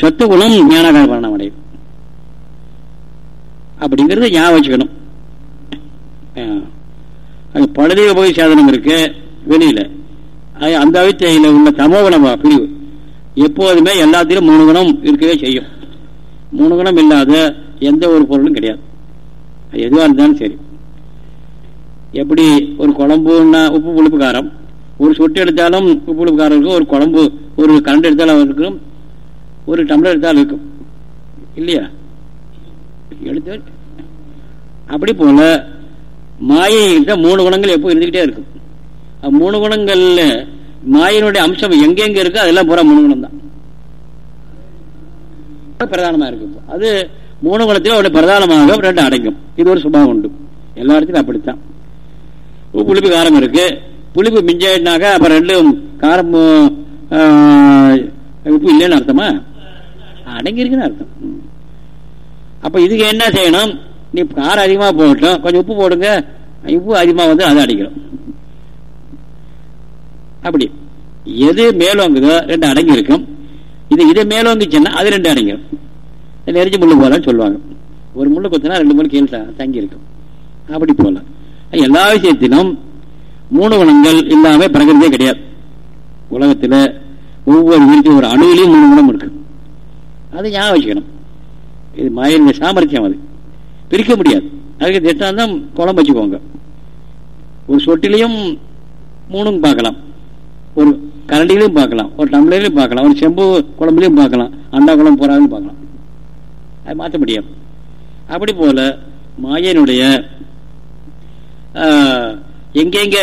Speaker 1: சொத்து குணம் ஞானகார பரிணாமம் அடையுது. அப்படிங்கிறத ஞாபகம் வச்சுக்கணும். பழுதை உபகதி சாதனம் இருக்கு வெளியில. அந்த அவித்தையில் உள்ள தமோகுணம் பிரிவு. எப்போதுமே எல்லாத்திலும் மூணு குணம் இருக்கவே செய்யும். மூணு குணம் இல்லாத எந்த ஒரு பொருளும் கிடையாது. எதுவாக இருந்தாலும் சரி. எப்படி ஒரு குழம்புன்னா உப்பு புளிப்பு காரம். ஒரு சொட்டு எடுத்தாலும் உப்பு புளிப்பு காரம் இருக்கும். ஒரு குழம்பு ஒரு கரண்ட் எடுத்தாலும் இருக்கும். ஒரு டம்ளர் எடுத்தாலும் இருக்கும். இல்லையா? எடுத்து அப்படி போல மாயை மூணு குணங்கள் எப்போ இருந்துக்கிட்டே இருக்கும். மூணு குணங்கள்ல மாயினுடைய அம்சம் எங்கெங்க இருக்கு? அதெல்லாம் பூரா மூணு குணம் தான் பிரதானமா இருக்கு அது மூணு குணத்திலும் அவருடைய பிரதானமாக ரெண்டு அடைக்கும் இது ஒரு சுபாவம் உண்டு. எல்லா இடத்துலையும் அப்படித்தான் புளிப்பு காரம் இருக்கு. புளிப்பு மிஞ்சாயினாக்கா அப்புறம் ரெண்டும் காரம் உப்பு இல்லைன்னு அர்த்தமா? அடங்கி இருக்குன்னு அர்த்தம் அப்ப இதுக்கு என்ன செய்யணும்? நீ காரம் அதிகமா போகட்டும் கொஞ்சம் உப்பு போடுங்க. உப்பு அதிகமா வந்து அதை அடிக்கணும் அப்படி. எது மேலோங்குதோ ரெண்டு அடங்கி இருக்கும் இது இதை மேலோங்கிச்சுன்னா அது ரெண்டு அடங்கிடும் நெறிஞ்சு முள்ளு போகலான்னு சொல்லுவாங்க. ஒரு முள்ளு கொத்தினா ரெண்டு முள்ளு கீழே தங்கி இருக்கும் அப்படி போகலாம் எல்லா விஷயத்திலும் மூணு குணங்கள் இல்லாமல் பிரகிருதே கிடையாது. உலகத்தில் ஒவ்வொரு வீட்டுக்கும் ஒரு அணுவிலையும் மூணு குணம் இருக்கு. அதை ஞாபகம் வச்சுக்கணும். இது மாயினுடைய சாமர்த்தியம் அது. பிரிக்க முடியாது. அதுக்கு திட்டம் குளம் வச்சுக்கோங்க. ஒரு சொட்டிலையும் மூணும் பார்க்கலாம். ஒரு கரண்டிலையும் பார்க்கலாம் ஒரு டம்ளர்லையும் பார்க்கலாம் ஒரு செம்பு குழம்புலையும் பார்க்கலாம் அண்டா குழம்பு போறாங்கன்னு பார்க்கலாம். அது மாற்ற முடியாது அப்படி போல மாயனுடைய எங்கெங்க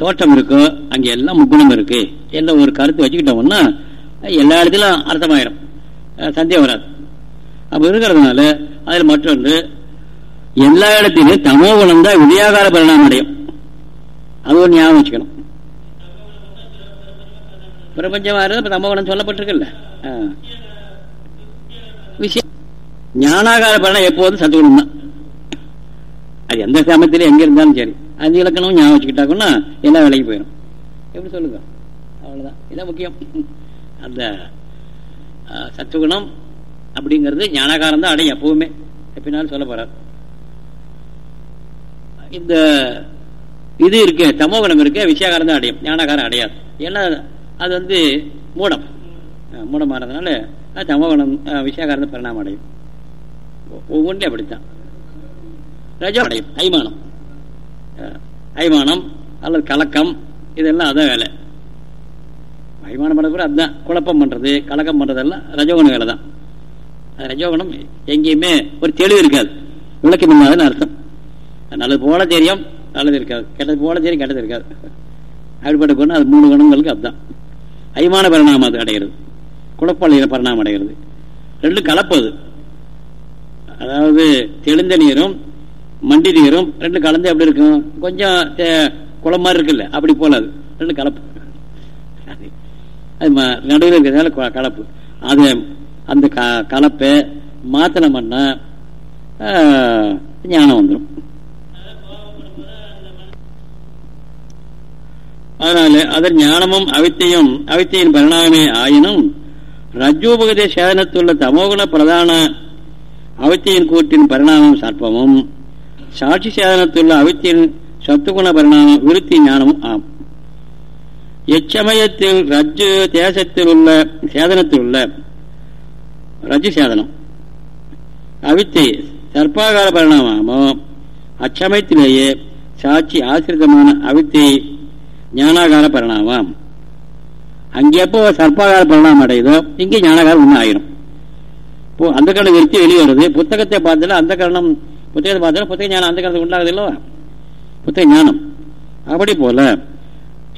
Speaker 1: தோட்டம் இருக்கோ அங்கே எல்லாம் முக்குணம் இருக்கு. என்ன ஒரு கருத்து வச்சுக்கிட்டோம்னா எல்லா இடத்துலையும் அர்த்தமாயிரும். சந்தேகம் வராது. அப்போ இருக்கிறதுனால அதில் மற்றொன்று எல்லா இடத்திலும் தமோ குணம் தான் விதியாகார பரிணாமம் அடையும். அது ஒரு ஞாபகம் வச்சுக்கணும். பிரபஞ்சமா இருந்தால் தமோ சொல்லப்பட்டிருக்குல்ல. விஷயம் ஞானாகார பரிணாமம் எப்போதும் சத்துகுணம் தான் அது எந்த சமயத்திலும் எங்க இருந்தாலும் சரி. அந்த இலக்கணம் ஞாபகம் வச்சுக்கிட்டாக்குன்னா எல்லா விலைக்கு போயிடும் எப்படி சொல்லுங்க? அவ்வளவுதான். இதான் முக்கியம். அந்த சத்துகுணம் அப்படிங்கிறது ஞானகாரம் தான் அடையும் எப்பவுமே. எப்படினாலும் சொல்ல போறார். இந்த இது இருக்கு தமோகுணம் இருக்கு விஷயகாரம் தான் அடையும். ஞானகாரம் அடையாது. ஏன்னா அது வந்து மூடம். மூடமானதுனால தமோகுணம் விஷயகாரம் பரிணாமம் அடையும். ஒவ்வொன்றையும் அப்படித்தான். ரஜம் அடையும் ஐமானம் ஐமானம் அல்லது கலக்கம் இதெல்லாம் அதான் வேலை. ஐமானம் பண்ண அதுதான். குழப்பம் பண்றது கலக்கம் பண்றதெல்லாம் ரஜோகுண வேலை தான். ரஜோகுணம் எங்கேயுமே ஒரு தெளிவு இருக்காது. விளக்கம் இல்லாதன்னு அர்த்தம். நல்லது போல தெரியும் நல்லது இருக்காது. கெட்டது போல தெரியும் கெட்டது இருக்காது. அப்படிப்பட்ட குணம் அது மூணு குணங்களுக்கு அதுதான். ஐமான பரிணாமம் அது அடைகிறது. குழப்ப பரிணாமம் அடைகிறது. ரெண்டு கலப்பது. அதாவது தெளிந்த நீரும் மண்டி நீரும் ரெண்டு கலந்து எப்படி இருக்கும்? கொஞ்சம் குளம் மாதிரி இருக்குல்ல அப்படி போல அது. ரெண்டு கலப்பு. அது நடுவில் இருக்கிறதுனால கலப்பு. அது அந்த கலப்பை மாத்தனம்னா ஞானம் வந்துடும் அதனால அதன் ஞானமும் அவித்தையும் அவித்தையின் பரிணாமமே ஆயினும் ரஜோபகதே சேதனத்துள்ள தமோகுண பிரதான அவித்தையின் கூட்டின் பரிணாமம் சர்ப்பமும் சாட்சி சேதனத்துள்ள அவித்தியின் சத்துகுண பரிணாமம் விருத்தி ஞானமும் ஆம். எச்சமயத்தில் ரஜ்ஜு தேசத்தில் உள்ள சேதனத்தில் உள்ள ரஜ்ஜு சேதனம் அவித்தை சர்ப்பாகார பரிணாமமோ அச்சமயத்திலேயே சாட்சி ஆசிரிதமான அவித்தை ஞானாகார பரிணாமம் அங்கே எப்போ சர்ப்பாகார பரிணாமம் அடையுதோ இங்கே ஞானாகாரம் ஒன்று ஆயிரும் இப்போ அந்த கரணம் விரித்து வெளியேறது புத்தகத்தை பார்த்தல அந்த கரணம் புத்தகத்தை பார்த்தல புத்தக ஞானம் அந்த கரணத்துக்கு உண்டாகுது புத்தக ஞானம். அப்படி போல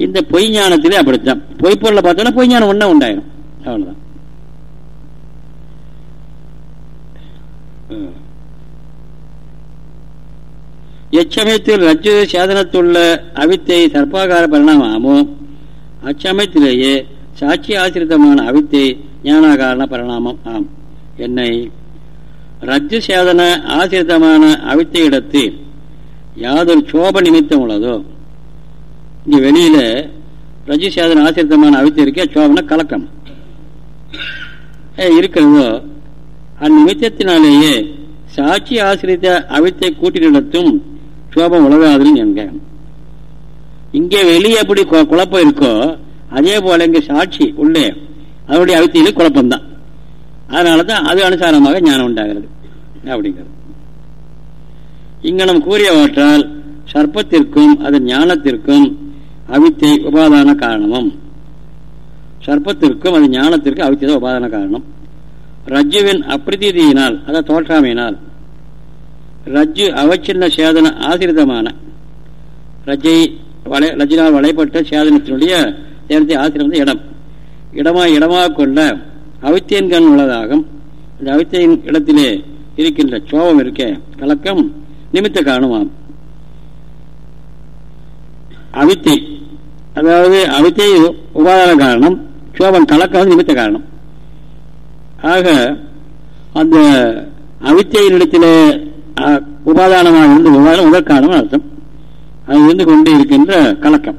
Speaker 1: இந்த பொய் ஞானத்திலே அப்படித்தான். பொய்ப்பொருளை பார்த்தோன்னா பொய் ஞானம் ஒன்றா உண்டாயிரும். அவ்வளோதான் எச்சமயத்தில் ரஜ்ஜு சேதனத்துள்ள அவித்தை சர்ப்பாகார பரிணாமமோ? அச்சமயத்திலேயே சாட்சி ஆசிரிதமான அவித்தை ஞானாகாரண பரிணாமம் ஆம். என்னை ரஜ்ஜு சேதன ஆசிரிதமான அவித்தை இடத்து யாதொரு சோப நிமித்தம் உள்ளதோ? இங்க வெளியில ரஜு சேதன ஆசிரித்தமான அவித்தை இருக்க சோபன கலக்கம். இருக்கிறதோ? அந்நிமித்தத்தினாலேயே சாட்சி ஆசிரித்த அவித்தை கூட்டினிடத்தும் சோபம் உலகாதுன்னு என்க இங்கே வெளியே எப்படி குழப்பம் இருக்கோ அதே போல இங்கே சாட்சி உள்ளே அதனுடைய அவித்தையில குழப்பம்தான். அதனாலதான் அது அனுசாரமாக ஞானம் உண்டாகிறது. அப்படிங்கிறது. இங்கனம் கூறியவற்றால் சர்ப்பத்திற்கும் அதன் ஞானத்திற்கும் அவித்தை உபாதான காரணமும். சர்ப்பத்திற்கும் அது ஞானத்திற்கும் அவித்தை உபாதான காரணம். ரஜ்ஜுவின் அப்பிரதீதியினால் அதாவது தோற்றாமையினால் ரஜ்ஜு அவச்சின்ன சேதன ஆசிரிதமான ரஜ்ஜை வளை ரஜினால் வளைப்பட்ட சேதனத்தினுடைய தேர்த்தி ஆசிரியம் இடம். இடமா இடமாக கொண்ட அவித்தியன் கண் உள்ளதாகும். அந்த அவித்தியின் இடத்திலே இருக்கின்ற சோபம் இருக்க கலக்கம் நிமித்த காரணமாகும் அவித்தை அதாவது அவித்தை உபாதார காரணம் சோபம் கலக்கம் நிமித்த காரணம். ஆக அந்த அவித்தையினிடத்தில் உபாதானமாக இருந்து உபாதானம் உதற்காரணம் அர்த்தம். அது இருந்து கொண்டு இருக்கின்ற கலக்கம்.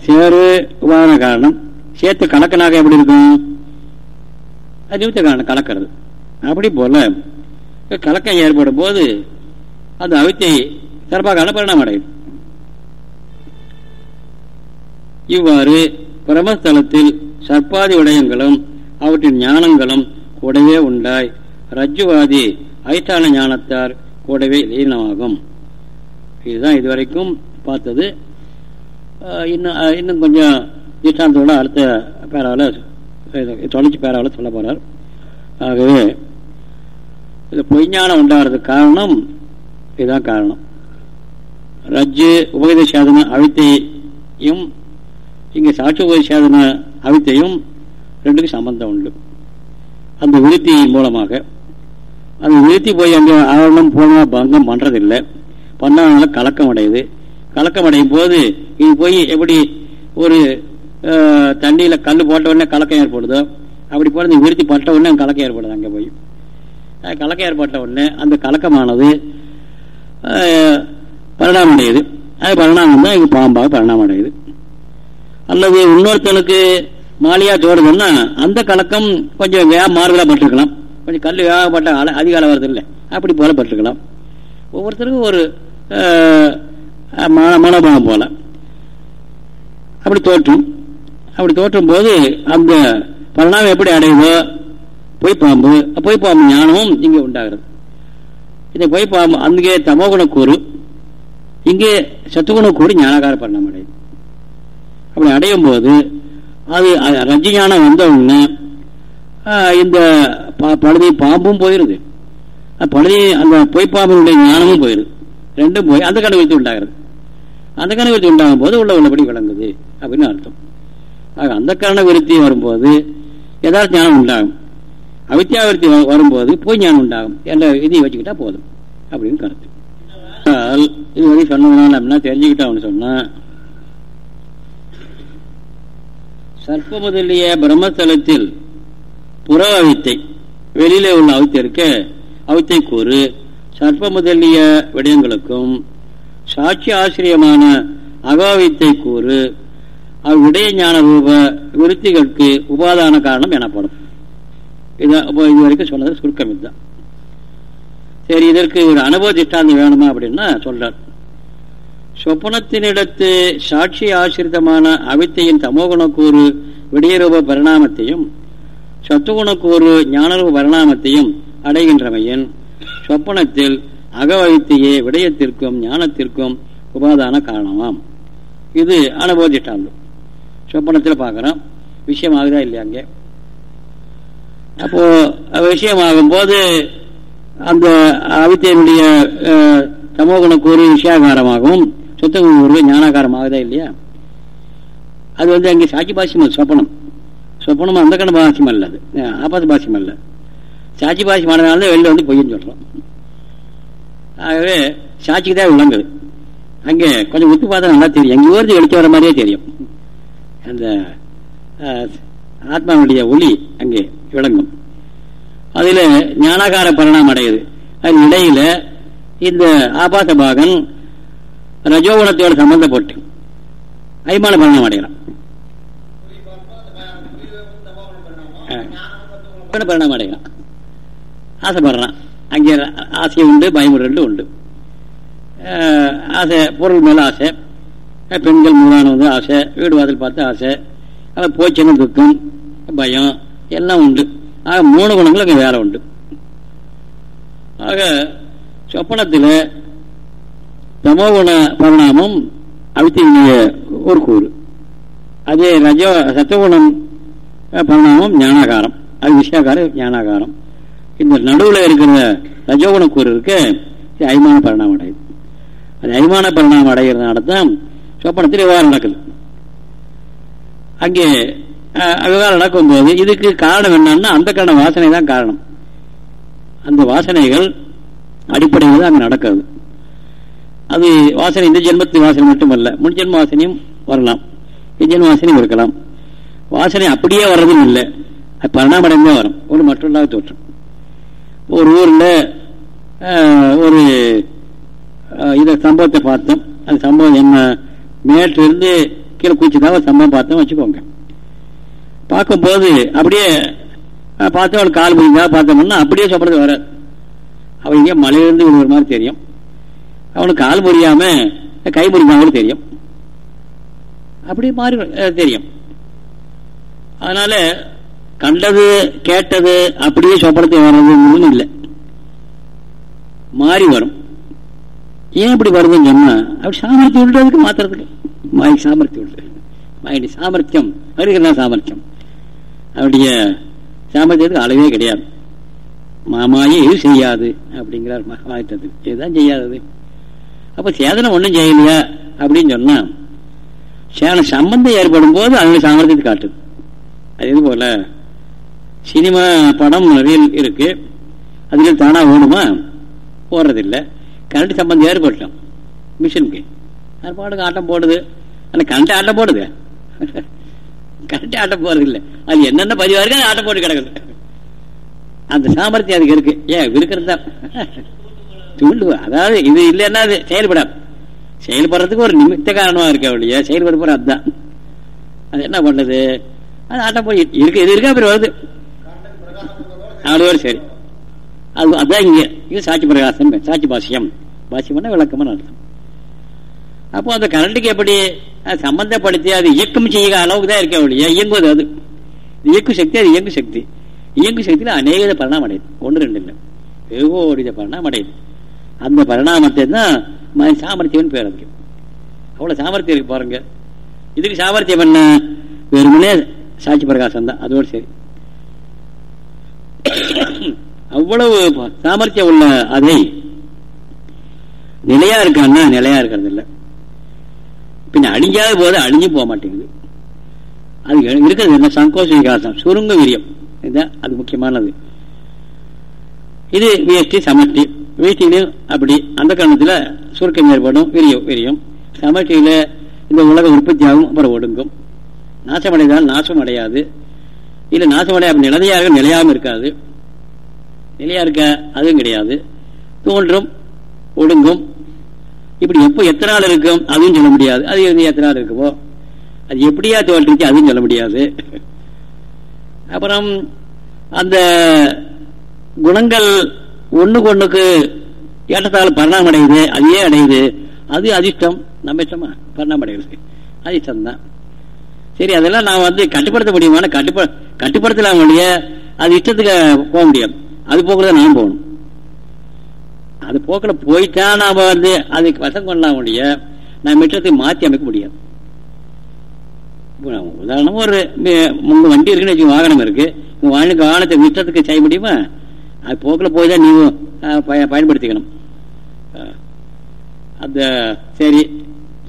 Speaker 1: சேரு உபாதான காரணம். சேர்த்து கலக்கனாக எப்படி இருக்கும்? அது காரணம் கலக்கிறது. அப்படி போல கலக்கம் ஏற்படும் போது அந்த அவித்தை சிறப்பாக பரிணாமம் அடையும். இவ்வாறு பிரமஸ்தலத்தில் சர்ப்பாதி விடயங்களும் அவற்றின் ஞானங்களும் கூடவே உண்டாய் ரஜ்ஜுவாதி ஐட்டான ஞானத்தார் கூடவே லீனமாகும். இதுதான் இதுவரைக்கும் பார்த்தது. இன்னும் இன்னும் கொஞ்சம் திஷ்டாந்தோட அடுத்த பேராவில் தொலைச்சி பேராவில் சொல்ல போறார். ஆகவே இது பொய்ஞானம் உண்டாகிறதுக்கு காரணம் இதுதான் காரணம். ரஜ்ஜு உபகத சாதன அவித்தையும் இங்கே சாட்சி உபகத சாதன அவித்தையும் ரெண்டுக்கும் சம்பந்தம் உண்டு. அந்த விருத்தியின் மூலமாக அது நிறுத்தி போய் அங்கே ஆவரணம் போனா பங்கம் பண்ணுறதில்லை பண்ணாதனால கலக்கம் அடையுது கலக்கம் அடையும் போது இது போய் எப்படி ஒரு தண்ணியில் கல் போட்ட உடனே கலக்கம் ஏற்படுதோ? அப்படி போல இந்த விருத்தி பட்ட உடனே கலக்கம் ஏற்படுது அங்கே போய். கலக்கம் ஏற்பட்ட உடனே அந்த கலக்கமானது பரிணாமம் அடையுது அது பரிணாமம் தான் இங்கே பாம்பாக பரிணாமம் அடையுது அல்லது இன்னொருத்தனுக்கு மாலியாக தோடுதுன்னா அந்த கலக்கம் கொஞ்சம் வே மாறுதலாக பட்டிருக்கலாம். கொஞ்சம் கல் வேகப்பட்ட அல அதிக அளவு வரதில்லை. இல்லை அப்படி போல பட்டிருக்கலாம் ஒவ்வொருத்தருக்கும் ஒரு மனோபாவம் போல. அப்படி தோற்றும். அப்படி தோற்றும் போது அந்த பரிணாமம் எப்படி அடையுதோ பொய் பாம்பு பொய் பாம்பு ஞானமும் இங்கே உண்டாகிறது. இந்த பொய் பாம்பு அங்கே தமோகுண கூறு இங்கே சத்துகுண கூறு ஞானகார பரிணாமம் அடையுது. அப்படி அடையும் போது அது ரஜி ஞானம் வந்தவுடனே இந்த பழுதி பாம்பும் போயிருது. பழுதி அந்த பொய்ப்பாம்பினுடைய ஞானமும் போயிருது. ரெண்டும் போய் அந்த கணக்கு உண்டாகிறது. அந்த கணக்கு உண்டாகும் போது உள்ள உள்ளபடி விளங்குது அப்படின்னு அர்த்தம். ஆக அந்த கரண விருத்தி வரும்போது யதார்த்த ஞானம் உண்டாகும். அவித்யா விருத்தி வரும்போது போய் ஞானம் உண்டாகும் என்ற இதையும் வச்சுக்கிட்டா போதும் அப்படின்னு கருத்து. இது வரை சொன்னதுனால அப்படின்னா தெரிஞ்சுக்கிட்டோம்னு சொன்னா. சர்ப்ப முதலிய பிரம்மஸ்தலத்தில் புற அவித்தை வெளியில உள்ள அவித்தை இருக்க அவித்தை கூறு சர்ப்ப முதலிய விடயங்களுக்கும் சாட்சி ஆசிரியமான அகாவித்தை கூறு அவ்விடய ஞான ரூப விருத்திகளுக்கு உபாதான காரணம் எனப்படும். இதான் இது வரைக்கும் சொன்னது சுருக்கம் இதுதான். சரி இதற்கு ஒரு அனுபவ திஷ்டாந்தம் வேணுமா அப்படின்னா சொல்றார். சொப்பனத்தினிடத்து சாட்சி ஆசிரிதமான அவித்தையின் தமோகுணக்கூறு விடயரூப பரிணாமத்தையும் சத்துகுணக்கூறு ஞானரூப பரிணாமத்தையும் அடைகின்றமையின் சொப்பனத்தில் அகவழித்தையே விடயத்திற்கும் ஞானத்திற்கும் உபாதான காரணமாம். இது அனுபவதிஷ்டாந்தம் சொப்பனத்தில் பார்க்குறோம். விஷயமாகுதா இல்லையா அங்கே? அப்போ விஷயமாகும் போது அந்த அவித்தையினுடைய தமோகுண கூறு விஷயாகாரமாகவும் சுத்தகுண கூறு ஞானாகாரமாகுதா இல்லையா? அது வந்து அங்கே சாட்சி பாசியம் சொப்பனம். சொப்பனம் அந்த கண்ண பாசியம் அல்ல அது ஆபாச பாசியம் அல்ல சாட்சி பாசி ஆனதுனால வெளில வந்து பொய்ன்னு சொல்கிறோம் ஆகவே சாட்சிக்கு தான் விளங்குது. அங்கே கொஞ்சம் உத்து பார்த்தா நல்லா தெரியும். எங்கேயோ ஊர்ந்து வெளிச்சம் வர மாதிரியே தெரியும். அந்த ஆத்மாவுடைய ஒளி அங்கே விளங்கும். அதில் ஞானாகார பரிணாமம் அடையுது. அது இடையில இந்த ஆபாச பாகன் ரஜோகுணத்தோடு சம்பந்தப்பட்டு ஐமான பரிணாமம் அடைகிறான். பரிணாமம் அடைகிறான் ஆசைப்படுறான். அங்கே ஆசை உண்டு பயம் ரெண்டு உண்டு. ஆசை பொருள் மேலே ஆசை. பெண்கள் மூலான வந்து ஆசை வீடு வாசல் பார்த்து ஆசை. அப்புறம் போச்சுன்னு துக்கம் பயம் எல்லாம் உண்டு. ஆக மூணு குணங்கள் அங்கே வேற உண்டு. ஆக சொப்பனத்தில் தமோகுண பரிணாமம் அவித்திய ஒரு கூறு. அதே ரஜோ சத்துவகுணம் பரிணாமம் ஞானாகாரம். அது விஷயாகாரம் ஞானாகாரம். இந்த நடுவில் இருக்கிற ரஜோகுண கூறு இருக்கு அய்மான பரிணாமம் அடையுது. அது அய்மான பரிணாமம் அடைகிறதுனால தான் சொப்பனத்தில் விவகாரம் நடக்குது. அங்கே விவகாரம் நடக்கும்போது இதுக்கு காரணம் என்னன்னா அந்த காரணம் வாசனை தான் காரணம். அந்த வாசனைகள் அடிப்படையில் தான் அங்கே நடக்காது அது வாசனை இந்த ஜென்மத்து வாசனை மட்டுமல்ல முன்ஜென்ம வாசனையும் வரலாம். ஜென்ம வாசனையும் இருக்கலாம். வாசனை அப்படியே வர்றதும் இல்லை. அது பரிணாமடைந்தே வரும். ஒரு மற்றொன்றாக தோற்றம் ஒரு ஊரில் ஒரு இதை சம்பவத்தை பார்த்தோம். அந்த சம்பவம் என்ன? மேட்டிலிருந்து கீழே குச்சிதான் ஒரு சம்பவம் பார்த்தோம் வச்சுக்கோங்க. பார்க்கும்போது அப்படியே பார்த்து அவள் கால் முடிஞ்சா பார்த்தோம்னா அப்படியே சொல்றது வர. அவன் இங்கே மலையிலிருந்து விழுகிற மாதிரி தெரியும். அவனுக்கு கால் முறியாம கை முறிஞ்சாங்களும் தெரியும். அப்படி மாறி தெரியும். அதனால கண்டது கேட்டது அப்படியே சொப்பனத்தை வர்றது இல்லை. மாறி வரும். ஏன் இப்படி வருதுன்னு சொன்னா அப்படி சாமர்த்தியம் உள்ளதுக்கு மாத்துறதுக்கு. மாய் சாமர்த்தியம் உண்டு மாயடி சாமர்த்தியம் வருகிறதா சாமர்த்தியம்? அவருடைய சாமர்த்தியத்துக்கு அளவே கிடையாது. மாமாயே இது செய்யாது அப்படிங்கிறார் மகாத்தது இதுதான் செய்யாதது? அப்ப சேதனை ஒன்றும் செய்யலையா? அப்படின்னு சொன்னா சேன சம்பந்தம் ஏற்படும் போது அவங்க சாமர்த்தியத்தை காட்டுது. அது இது போல? சினிமா படம் ரீல் இருக்கு. அதுல தானா ஓடுமா? ஓடுறதில்லை. கரண்ட் சம்பந்தம் ஏற்பட்டோம் மிஷினுக்கு. அது பாட்டுக்கு ஆட்டம் போடுது. ஆனால் கரண்ட் ஆட்டம் போடுது. கரண்ட் ஆட்டம் போறது இல்லை அது என்னென்ன பதிவாக இருக்கு அது ஆட்டம் போட்டு கிடக்குது. அந்த சாமர்த்தியம் அதுக்கு இருக்கு. ஏன் இருக்கிறது தான். தூண்டு அதாவது இது இல்லைன்னா அது செயல்படாது. செயல்படுறதுக்கு ஒரு நிமித்த காரணமா இருக்க ஒழிய செயல்பட போற அதுதான் அது என்ன பண்ணுது? அது ஆட்டம் போய் இருக்கு. இது இருக்கா அப்புறம் வருது? அவ்வளோ சரி. அது அதான் இங்க. இது சாட்சி பிரகாசம் சாட்சி பாசியம் பாசியம்னா விளக்கமான அர்த்தம். அப்போ அந்த கரண்ட்டுக்கு எப்படி சம்பந்தப்படுத்தி அது இயக்கம் செய்ய அளவுக்கு தான் இருக்க ஒழிய இயங்குவது அது. இயக்கு சக்தி அது இயங்கு சக்தி. இயங்கு சக்தியில் அநேக பரிணாமம் அடையுது. ஒன்று ரெண்டு இல்லை. வெகுவோடித பரிணாமம் அடையுது. அந்த பரிணாமத்தை தான் சாமர்த்தியம்னு பேர் அதுக்கு. அவ்வளோ சாமர்த்தியம் இருக்கு பாருங்க. இதுக்கு சாமர்த்தியம் என்ன? வெறுமனே சாட்சி பிரகாசம் தான். அதோடு சரி. அவ்வளவு சாமர்த்தியம் உள்ள அதை நிலையா இருக்கான்னா நிலையா இருக்கிறது இல்லை பின்ன அழிஞ்சாத போது அழிஞ்சு போக மாட்டேங்குது. அது இருக்கிறது என்ன? சங்கோஷ விகாசம் சுருங்க விரியம். இதுதான் அது முக்கியமானது. இது வியஷ்டி சமஷ்டி. வீட்டிலையும் அப்படி அந்த காரணத்தில் சுருக்கம் ஏற்படும் விரியம் விரியம். சமஷ்டியில் இந்த உலக உற்பத்தியாகவும் அப்புறம் ஒடுங்கும். நாசமடைந்தால் நாசம் அடையாது இல்லை நாசமடைய நிலையாக நிலையாமல் இருக்காது. நிலையா இருக்க அதுவும் கிடையாது. தோன்றும் ஒடுங்கும். இப்படி எப்போ எத்தனை நாள் இருக்கும் அதுவும் சொல்ல முடியாது. அது எத்தனை நாள் இருக்குமோ? அது எப்படியா தோல்றிச்சு அதுவும் சொல்ல முடியாது. அப்புறம் அந்த குணங்கள் ஒண்ணுக்கு ஒண்ணுக்கு ஏற்றத்தால் பரிணாமம் அடையுது அதையே அடையுது. அது அதிர்ஷ்டம் நம்ம இஷ்டமா பரிணாமம் அடைகிறது. அதிர்ஷ்டம் தான் சரி அதெல்லாம் நான் வந்து கட்டுப்படுத்த முடியுமான கட்டுப்ப கட்டுப்படுத்தலாம் ஒழிய அது இஷ்டத்துக்கு போக முடியாது. அது போக்குறத நான் போகணும். அது போக்கில் போயிட்டா நாம் வந்து அதுக்கு வசம் கொள்ளலாம் முடிய நம்ம மிட்டத்துக்கு மாற்றி அமைக்க முடியாது. உதாரணமாக ஒரு உங்க வண்டி இருக்குன்னு வச்சு வாகனம் இருக்கு. உங்க வாகனத்துக்கு வாகனத்தை இஷ்டத்துக்கு செய்ய முடியுமா? அது போக்கில் போய் தான் நீ பயன்படுத்திக்கணும். அந்த சரி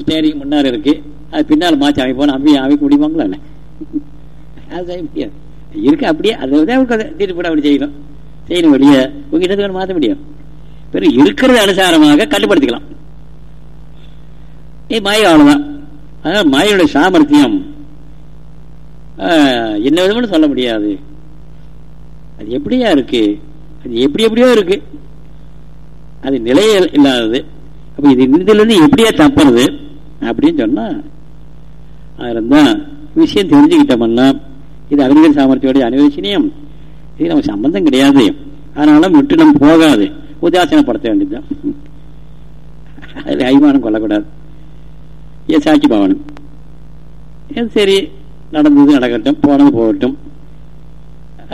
Speaker 1: சரி முன்னாடி இருக்கு. அது பின்னால் மாற்றி அமைப்போம் அப்படி அமைக்க முடியுமாங்களா அது செய்ய முடியாது இருக்கு அப்படியே அதை தீட்டு போட அப்படி செய்யணும். செய்யணும் வெளியே. உங்க மாற்ற முடியும். பிறகு இருக்கிறது அனுசாரமாக கட்டுப்படுத்திக்கலாம். ஏ மாய அவ்வளவுதான். அதனால் மாயோட சாமர்த்தியம் என்ன விதம்னு சொல்ல முடியாது. அது எப்படியா இருக்கு? அது எப்படி எப்படியோ இருக்கு. அது நிலைய இல்லாதது. அப்போ இது இதுல இருந்து எப்படியா தப்புறது அப்படின்னு சொன்னா தான் விஷயம் தெரிஞ்சுக்கிட்டோம்னா இது அறிவியல் சாமர்த்தியோடைய அனுபவிச்சினியம் இது நமக்கு சம்பந்தம் கிடையாது அதனால விட்டு நம்ம போகாது உதாசனப்படுத்த வேண்டியதுதான் அதில் அபிமானம் கொள்ளக்கூடாது ஏன் சாட்சி பாவனம் சரி நடந்தது நடக்கட்டும் போனது போகட்டும்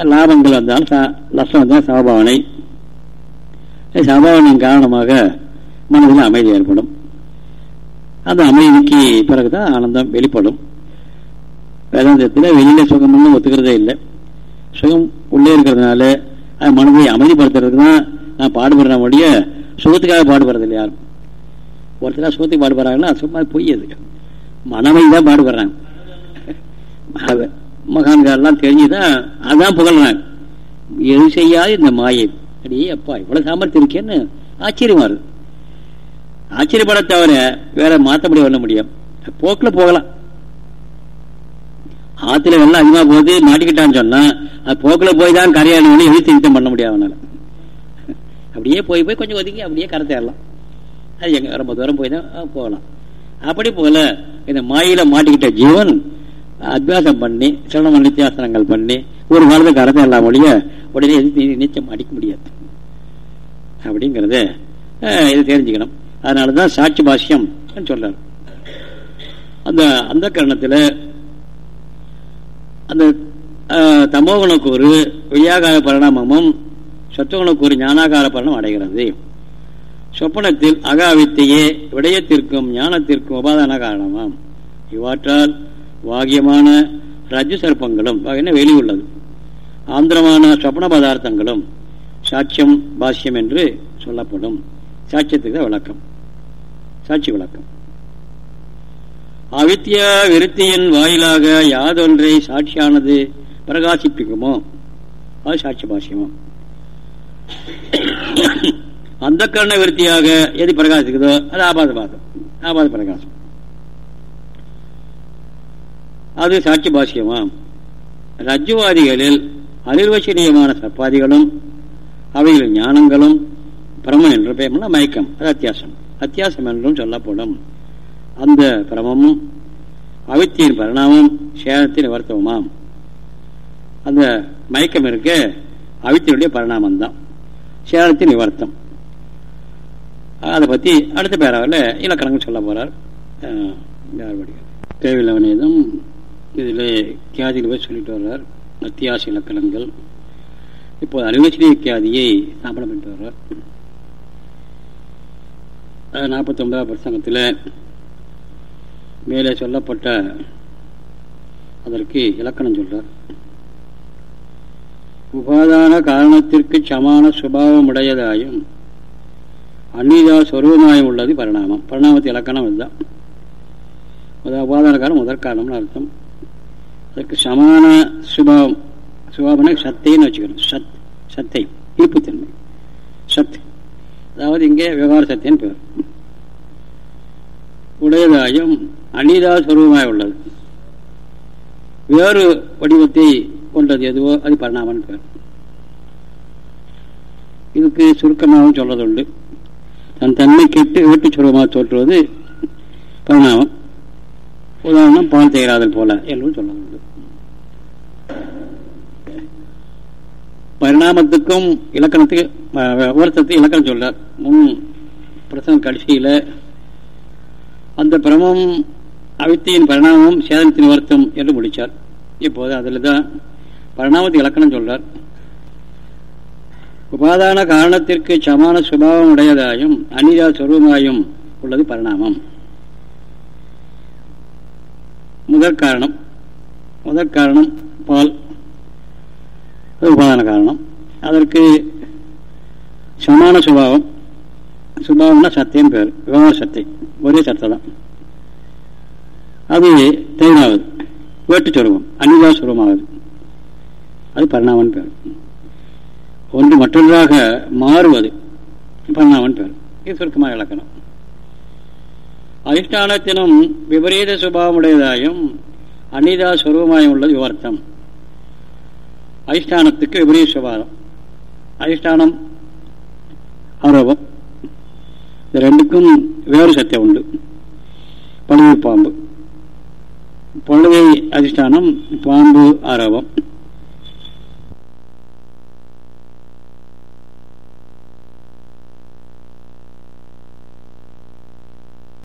Speaker 1: லாபங்கள் வந்தாலும் நஷ்டம் வந்தால் சமபாவனை சமபாவனையின் காரணமாக மனதில் அமைதி ஏற்படும் அந்த அமைதிக்கு பிறகுதான் ஆனந்தம் வெளிப்படும். வேதாந்தத்தில் வெளியில சுகம்னு ஒத்துக்கிறதே இல்லை. சுகம் உள்ளே இருக்கிறதுனால அது மனதை அமைதிப்படுத்துறதுக்கு தான் நான் பாடுபடுற முடிய சுகத்துக்காக பாடுபடுறது இல்லை யாரும் ஒருத்தராக சுகத்துக்கு பாடுபடுறாங்கன்னா சும்மா பொய் அது. மனமை தான் பாடுபடுறாங்க மகான்காரெல்லாம் தெரிஞ்சுதான் அதான் புகழ்றாங்க. எது செய்யாது இந்த மாயை. அடியே அப்பா இவ்வளவு சாமர்த்தியம் இருக்கேன்னு ஆச்சரியமா இருக்கு. ஆச்சரியப்பட தவிர வேற மாத்தபடி பண்ண முடியும். போக்கில் போகலாம். ஆத்துல வெள்ளம் அதிகமா போகுது மாட்டிக்கிட்டான்னு சொன்னா அது போக்கில் போய் தான் கரையாளி எழுத்து யுத்தம் பண்ண முடியாது அவனால. அப்படியே போய் போய் கொஞ்சம் ஒதுக்கி அப்படியே கரை தேரலாம் அது எங்க ரொம்ப தூரம் போய் தான் போகலாம். அப்படி போல இந்த மாயில மாட்டிக்கிட்ட ஜீவன் அபியாசம் பண்ணி சிரம நித்தியாசனங்கள் பண்ணி ஒரு காலத்தை கரத்தை எல்லாம் மொழிய உடனே எதிர்த்து நீச்சம் அடிக்க முடியாது. அப்படிங்கறத இது தெரிஞ்சுக்கணும். அதனால தான் சாட்சி பாஷ்யம் சொல்றாரு அந்த அந்த கரணத்துல அந்த தமோகுணக்கூறு வியாகார பரிணாமமும் சத்துவகுணக்கூறு ஞானாகார பரிணம் அடைகிறது. சொப்பனத்தில் அகாவித்தையே விடயத்திற்கும் ஞானத்திற்கும் உபாதான காரணமாம். இவ்வாற்றால் வாகியமான ரஜ சர்ப்பங்களும் வெளி உள்ளது. ஆந்திரமான சொப்பன பதார்த்தங்களும் சாட்சியம் பாஷ்யம் என்று சொல்லப்படும். சாட்சியத்துக்கு விளக்கம். சாட்சி விளக்கம். அவித்யா விருத்தியின் வாயிலாக யாதொன்றை சாட்சியானது பிரகாசிப்பிக்குமோ? அது சாட்சி பாஷ்யமோ? அந்த கர்ண விருத்தியாக எது பிரகாசிக்குதோ? அது ஆபாத பாதம் ஆபாத பிரகாசம். அது சாட்சி பாஷ்யமா? ரஜ்ஜுவாதிகளில் அனிர்வச்சனீயமான சப்பாதிகளும் அவைகளின் ஞானங்களும் பிரமம் என்று பெயர்னா மயக்கம். அது அத்தியாசம். அத்தியாசம் என்றும் சொல்லப்படும். அந்த பிரமமும் அவித்தியின் பரிணாமம் சேதத்தின் வர்த்தவமாம் அந்த மயக்கம் இருக்க அவித்தினுடைய பரிணாமம் தான் சேதத்தின் நிவர்த்தம். அதை பற்றி அடுத்த பேராவில் இலக்கணங்கள் சொல்ல போறார். தேவையில்லவனேதும் இதில் கியாதியில் போய் சொல்லிட்டு வர்றார். அத்தியாச இலக்கணங்கள். இப்போ அறிவச்சிரிய கியாதியை ஸ்தாபனம் பண்ணிட்டு வர்றார் நாற்பத்தி ஒன்பதாம் பிரசங்கத்தில் மேலே சொல்லப்பட்ட அதற்கு இலக்கணம் சொல்றார். உபாதான காரணத்திற்கு சமான சுபாவம் உடையதாயும் அந்நிதா சொருவமாயம் உள்ளது பரிணாமம். பரிணாமத்து இலக்கணம் இதுதான். உபாதான காரணம் முதற் காரணம்னு அர்த்தம். அதற்கு சமான சுபாவம் சுபாவம்னா சத்தைன்னு வச்சுக்கணும். சத் சத்தை ஈர்ப்புத்தன்மை சத்து அதாவது இங்கே விவகார சத்தியன்னு பேர். உடையதாயும் அனிதா சொருவமாய் உள்ளது. வேறு வடிவத்தை கொண்டது எதுவோ அது பரிணாமன் பேர். இதுக்கு சுருக்கமாகவும் சொல்றது உண்டு தன் தன்மை கெட்டு வீட்டு சுரூபமாக தோற்றுவது பரிணாமம். உதாரணம் பால் தேராதல் போல என்று சொல்றது உண்டு பரிணாமத்துக்கும் இலக்கணத்துக்கு விவரத்துக்கு இலக்கணம் சொல்றார். முன் பிரசங்க கடைசியில அந்த பிரமம் அவித்தியின் பரிணாமம் சேதனத்தின் வருத்தம் என்று முடிச்சார். இப்போது அதில் தான் பரிணாமத்தை இலக்கணம் சொல்றார். உபாதான காரணத்திற்கு சமான சுபாவம் உடையதாயும் அநீதா சுரூபமாயும் உள்ளது பரிணாமம். முதற் காரணம் முதற் காரணம் பால் உபாதான காரணம். அதற்கு சமான சுபாவம். சுபாவம்னா சத்தியம் பேர். விவகார சத்தை ஒரே சத்தை தான். அது தெளிவாகுது. வேட்டு சுரூபம். அனிதா சுரூபமாகுது. அது பரிணாமன் பேர். ஒன்று மற்றொன்றாக மாறுவது பரிணாமன் பேர். இது சுருக்கமாக இலக்கணம் அதிஷ்டானத்தினும் விபரீத சுபாவமுடையதாயும் அனிதா சுரூபமாயும் உள்ளது விவர்த்தம். அதிஷ்டானத்துக்கு விபரீத சுபாவம். அதிஷ்டானம் ஆரோபம் இந்த ரெண்டுக்கும் வேறு சத்தியம் உண்டு. பழுவை பாம்பு பழுவை அதிஷ்டானம் பாம்பு ஆரோபம்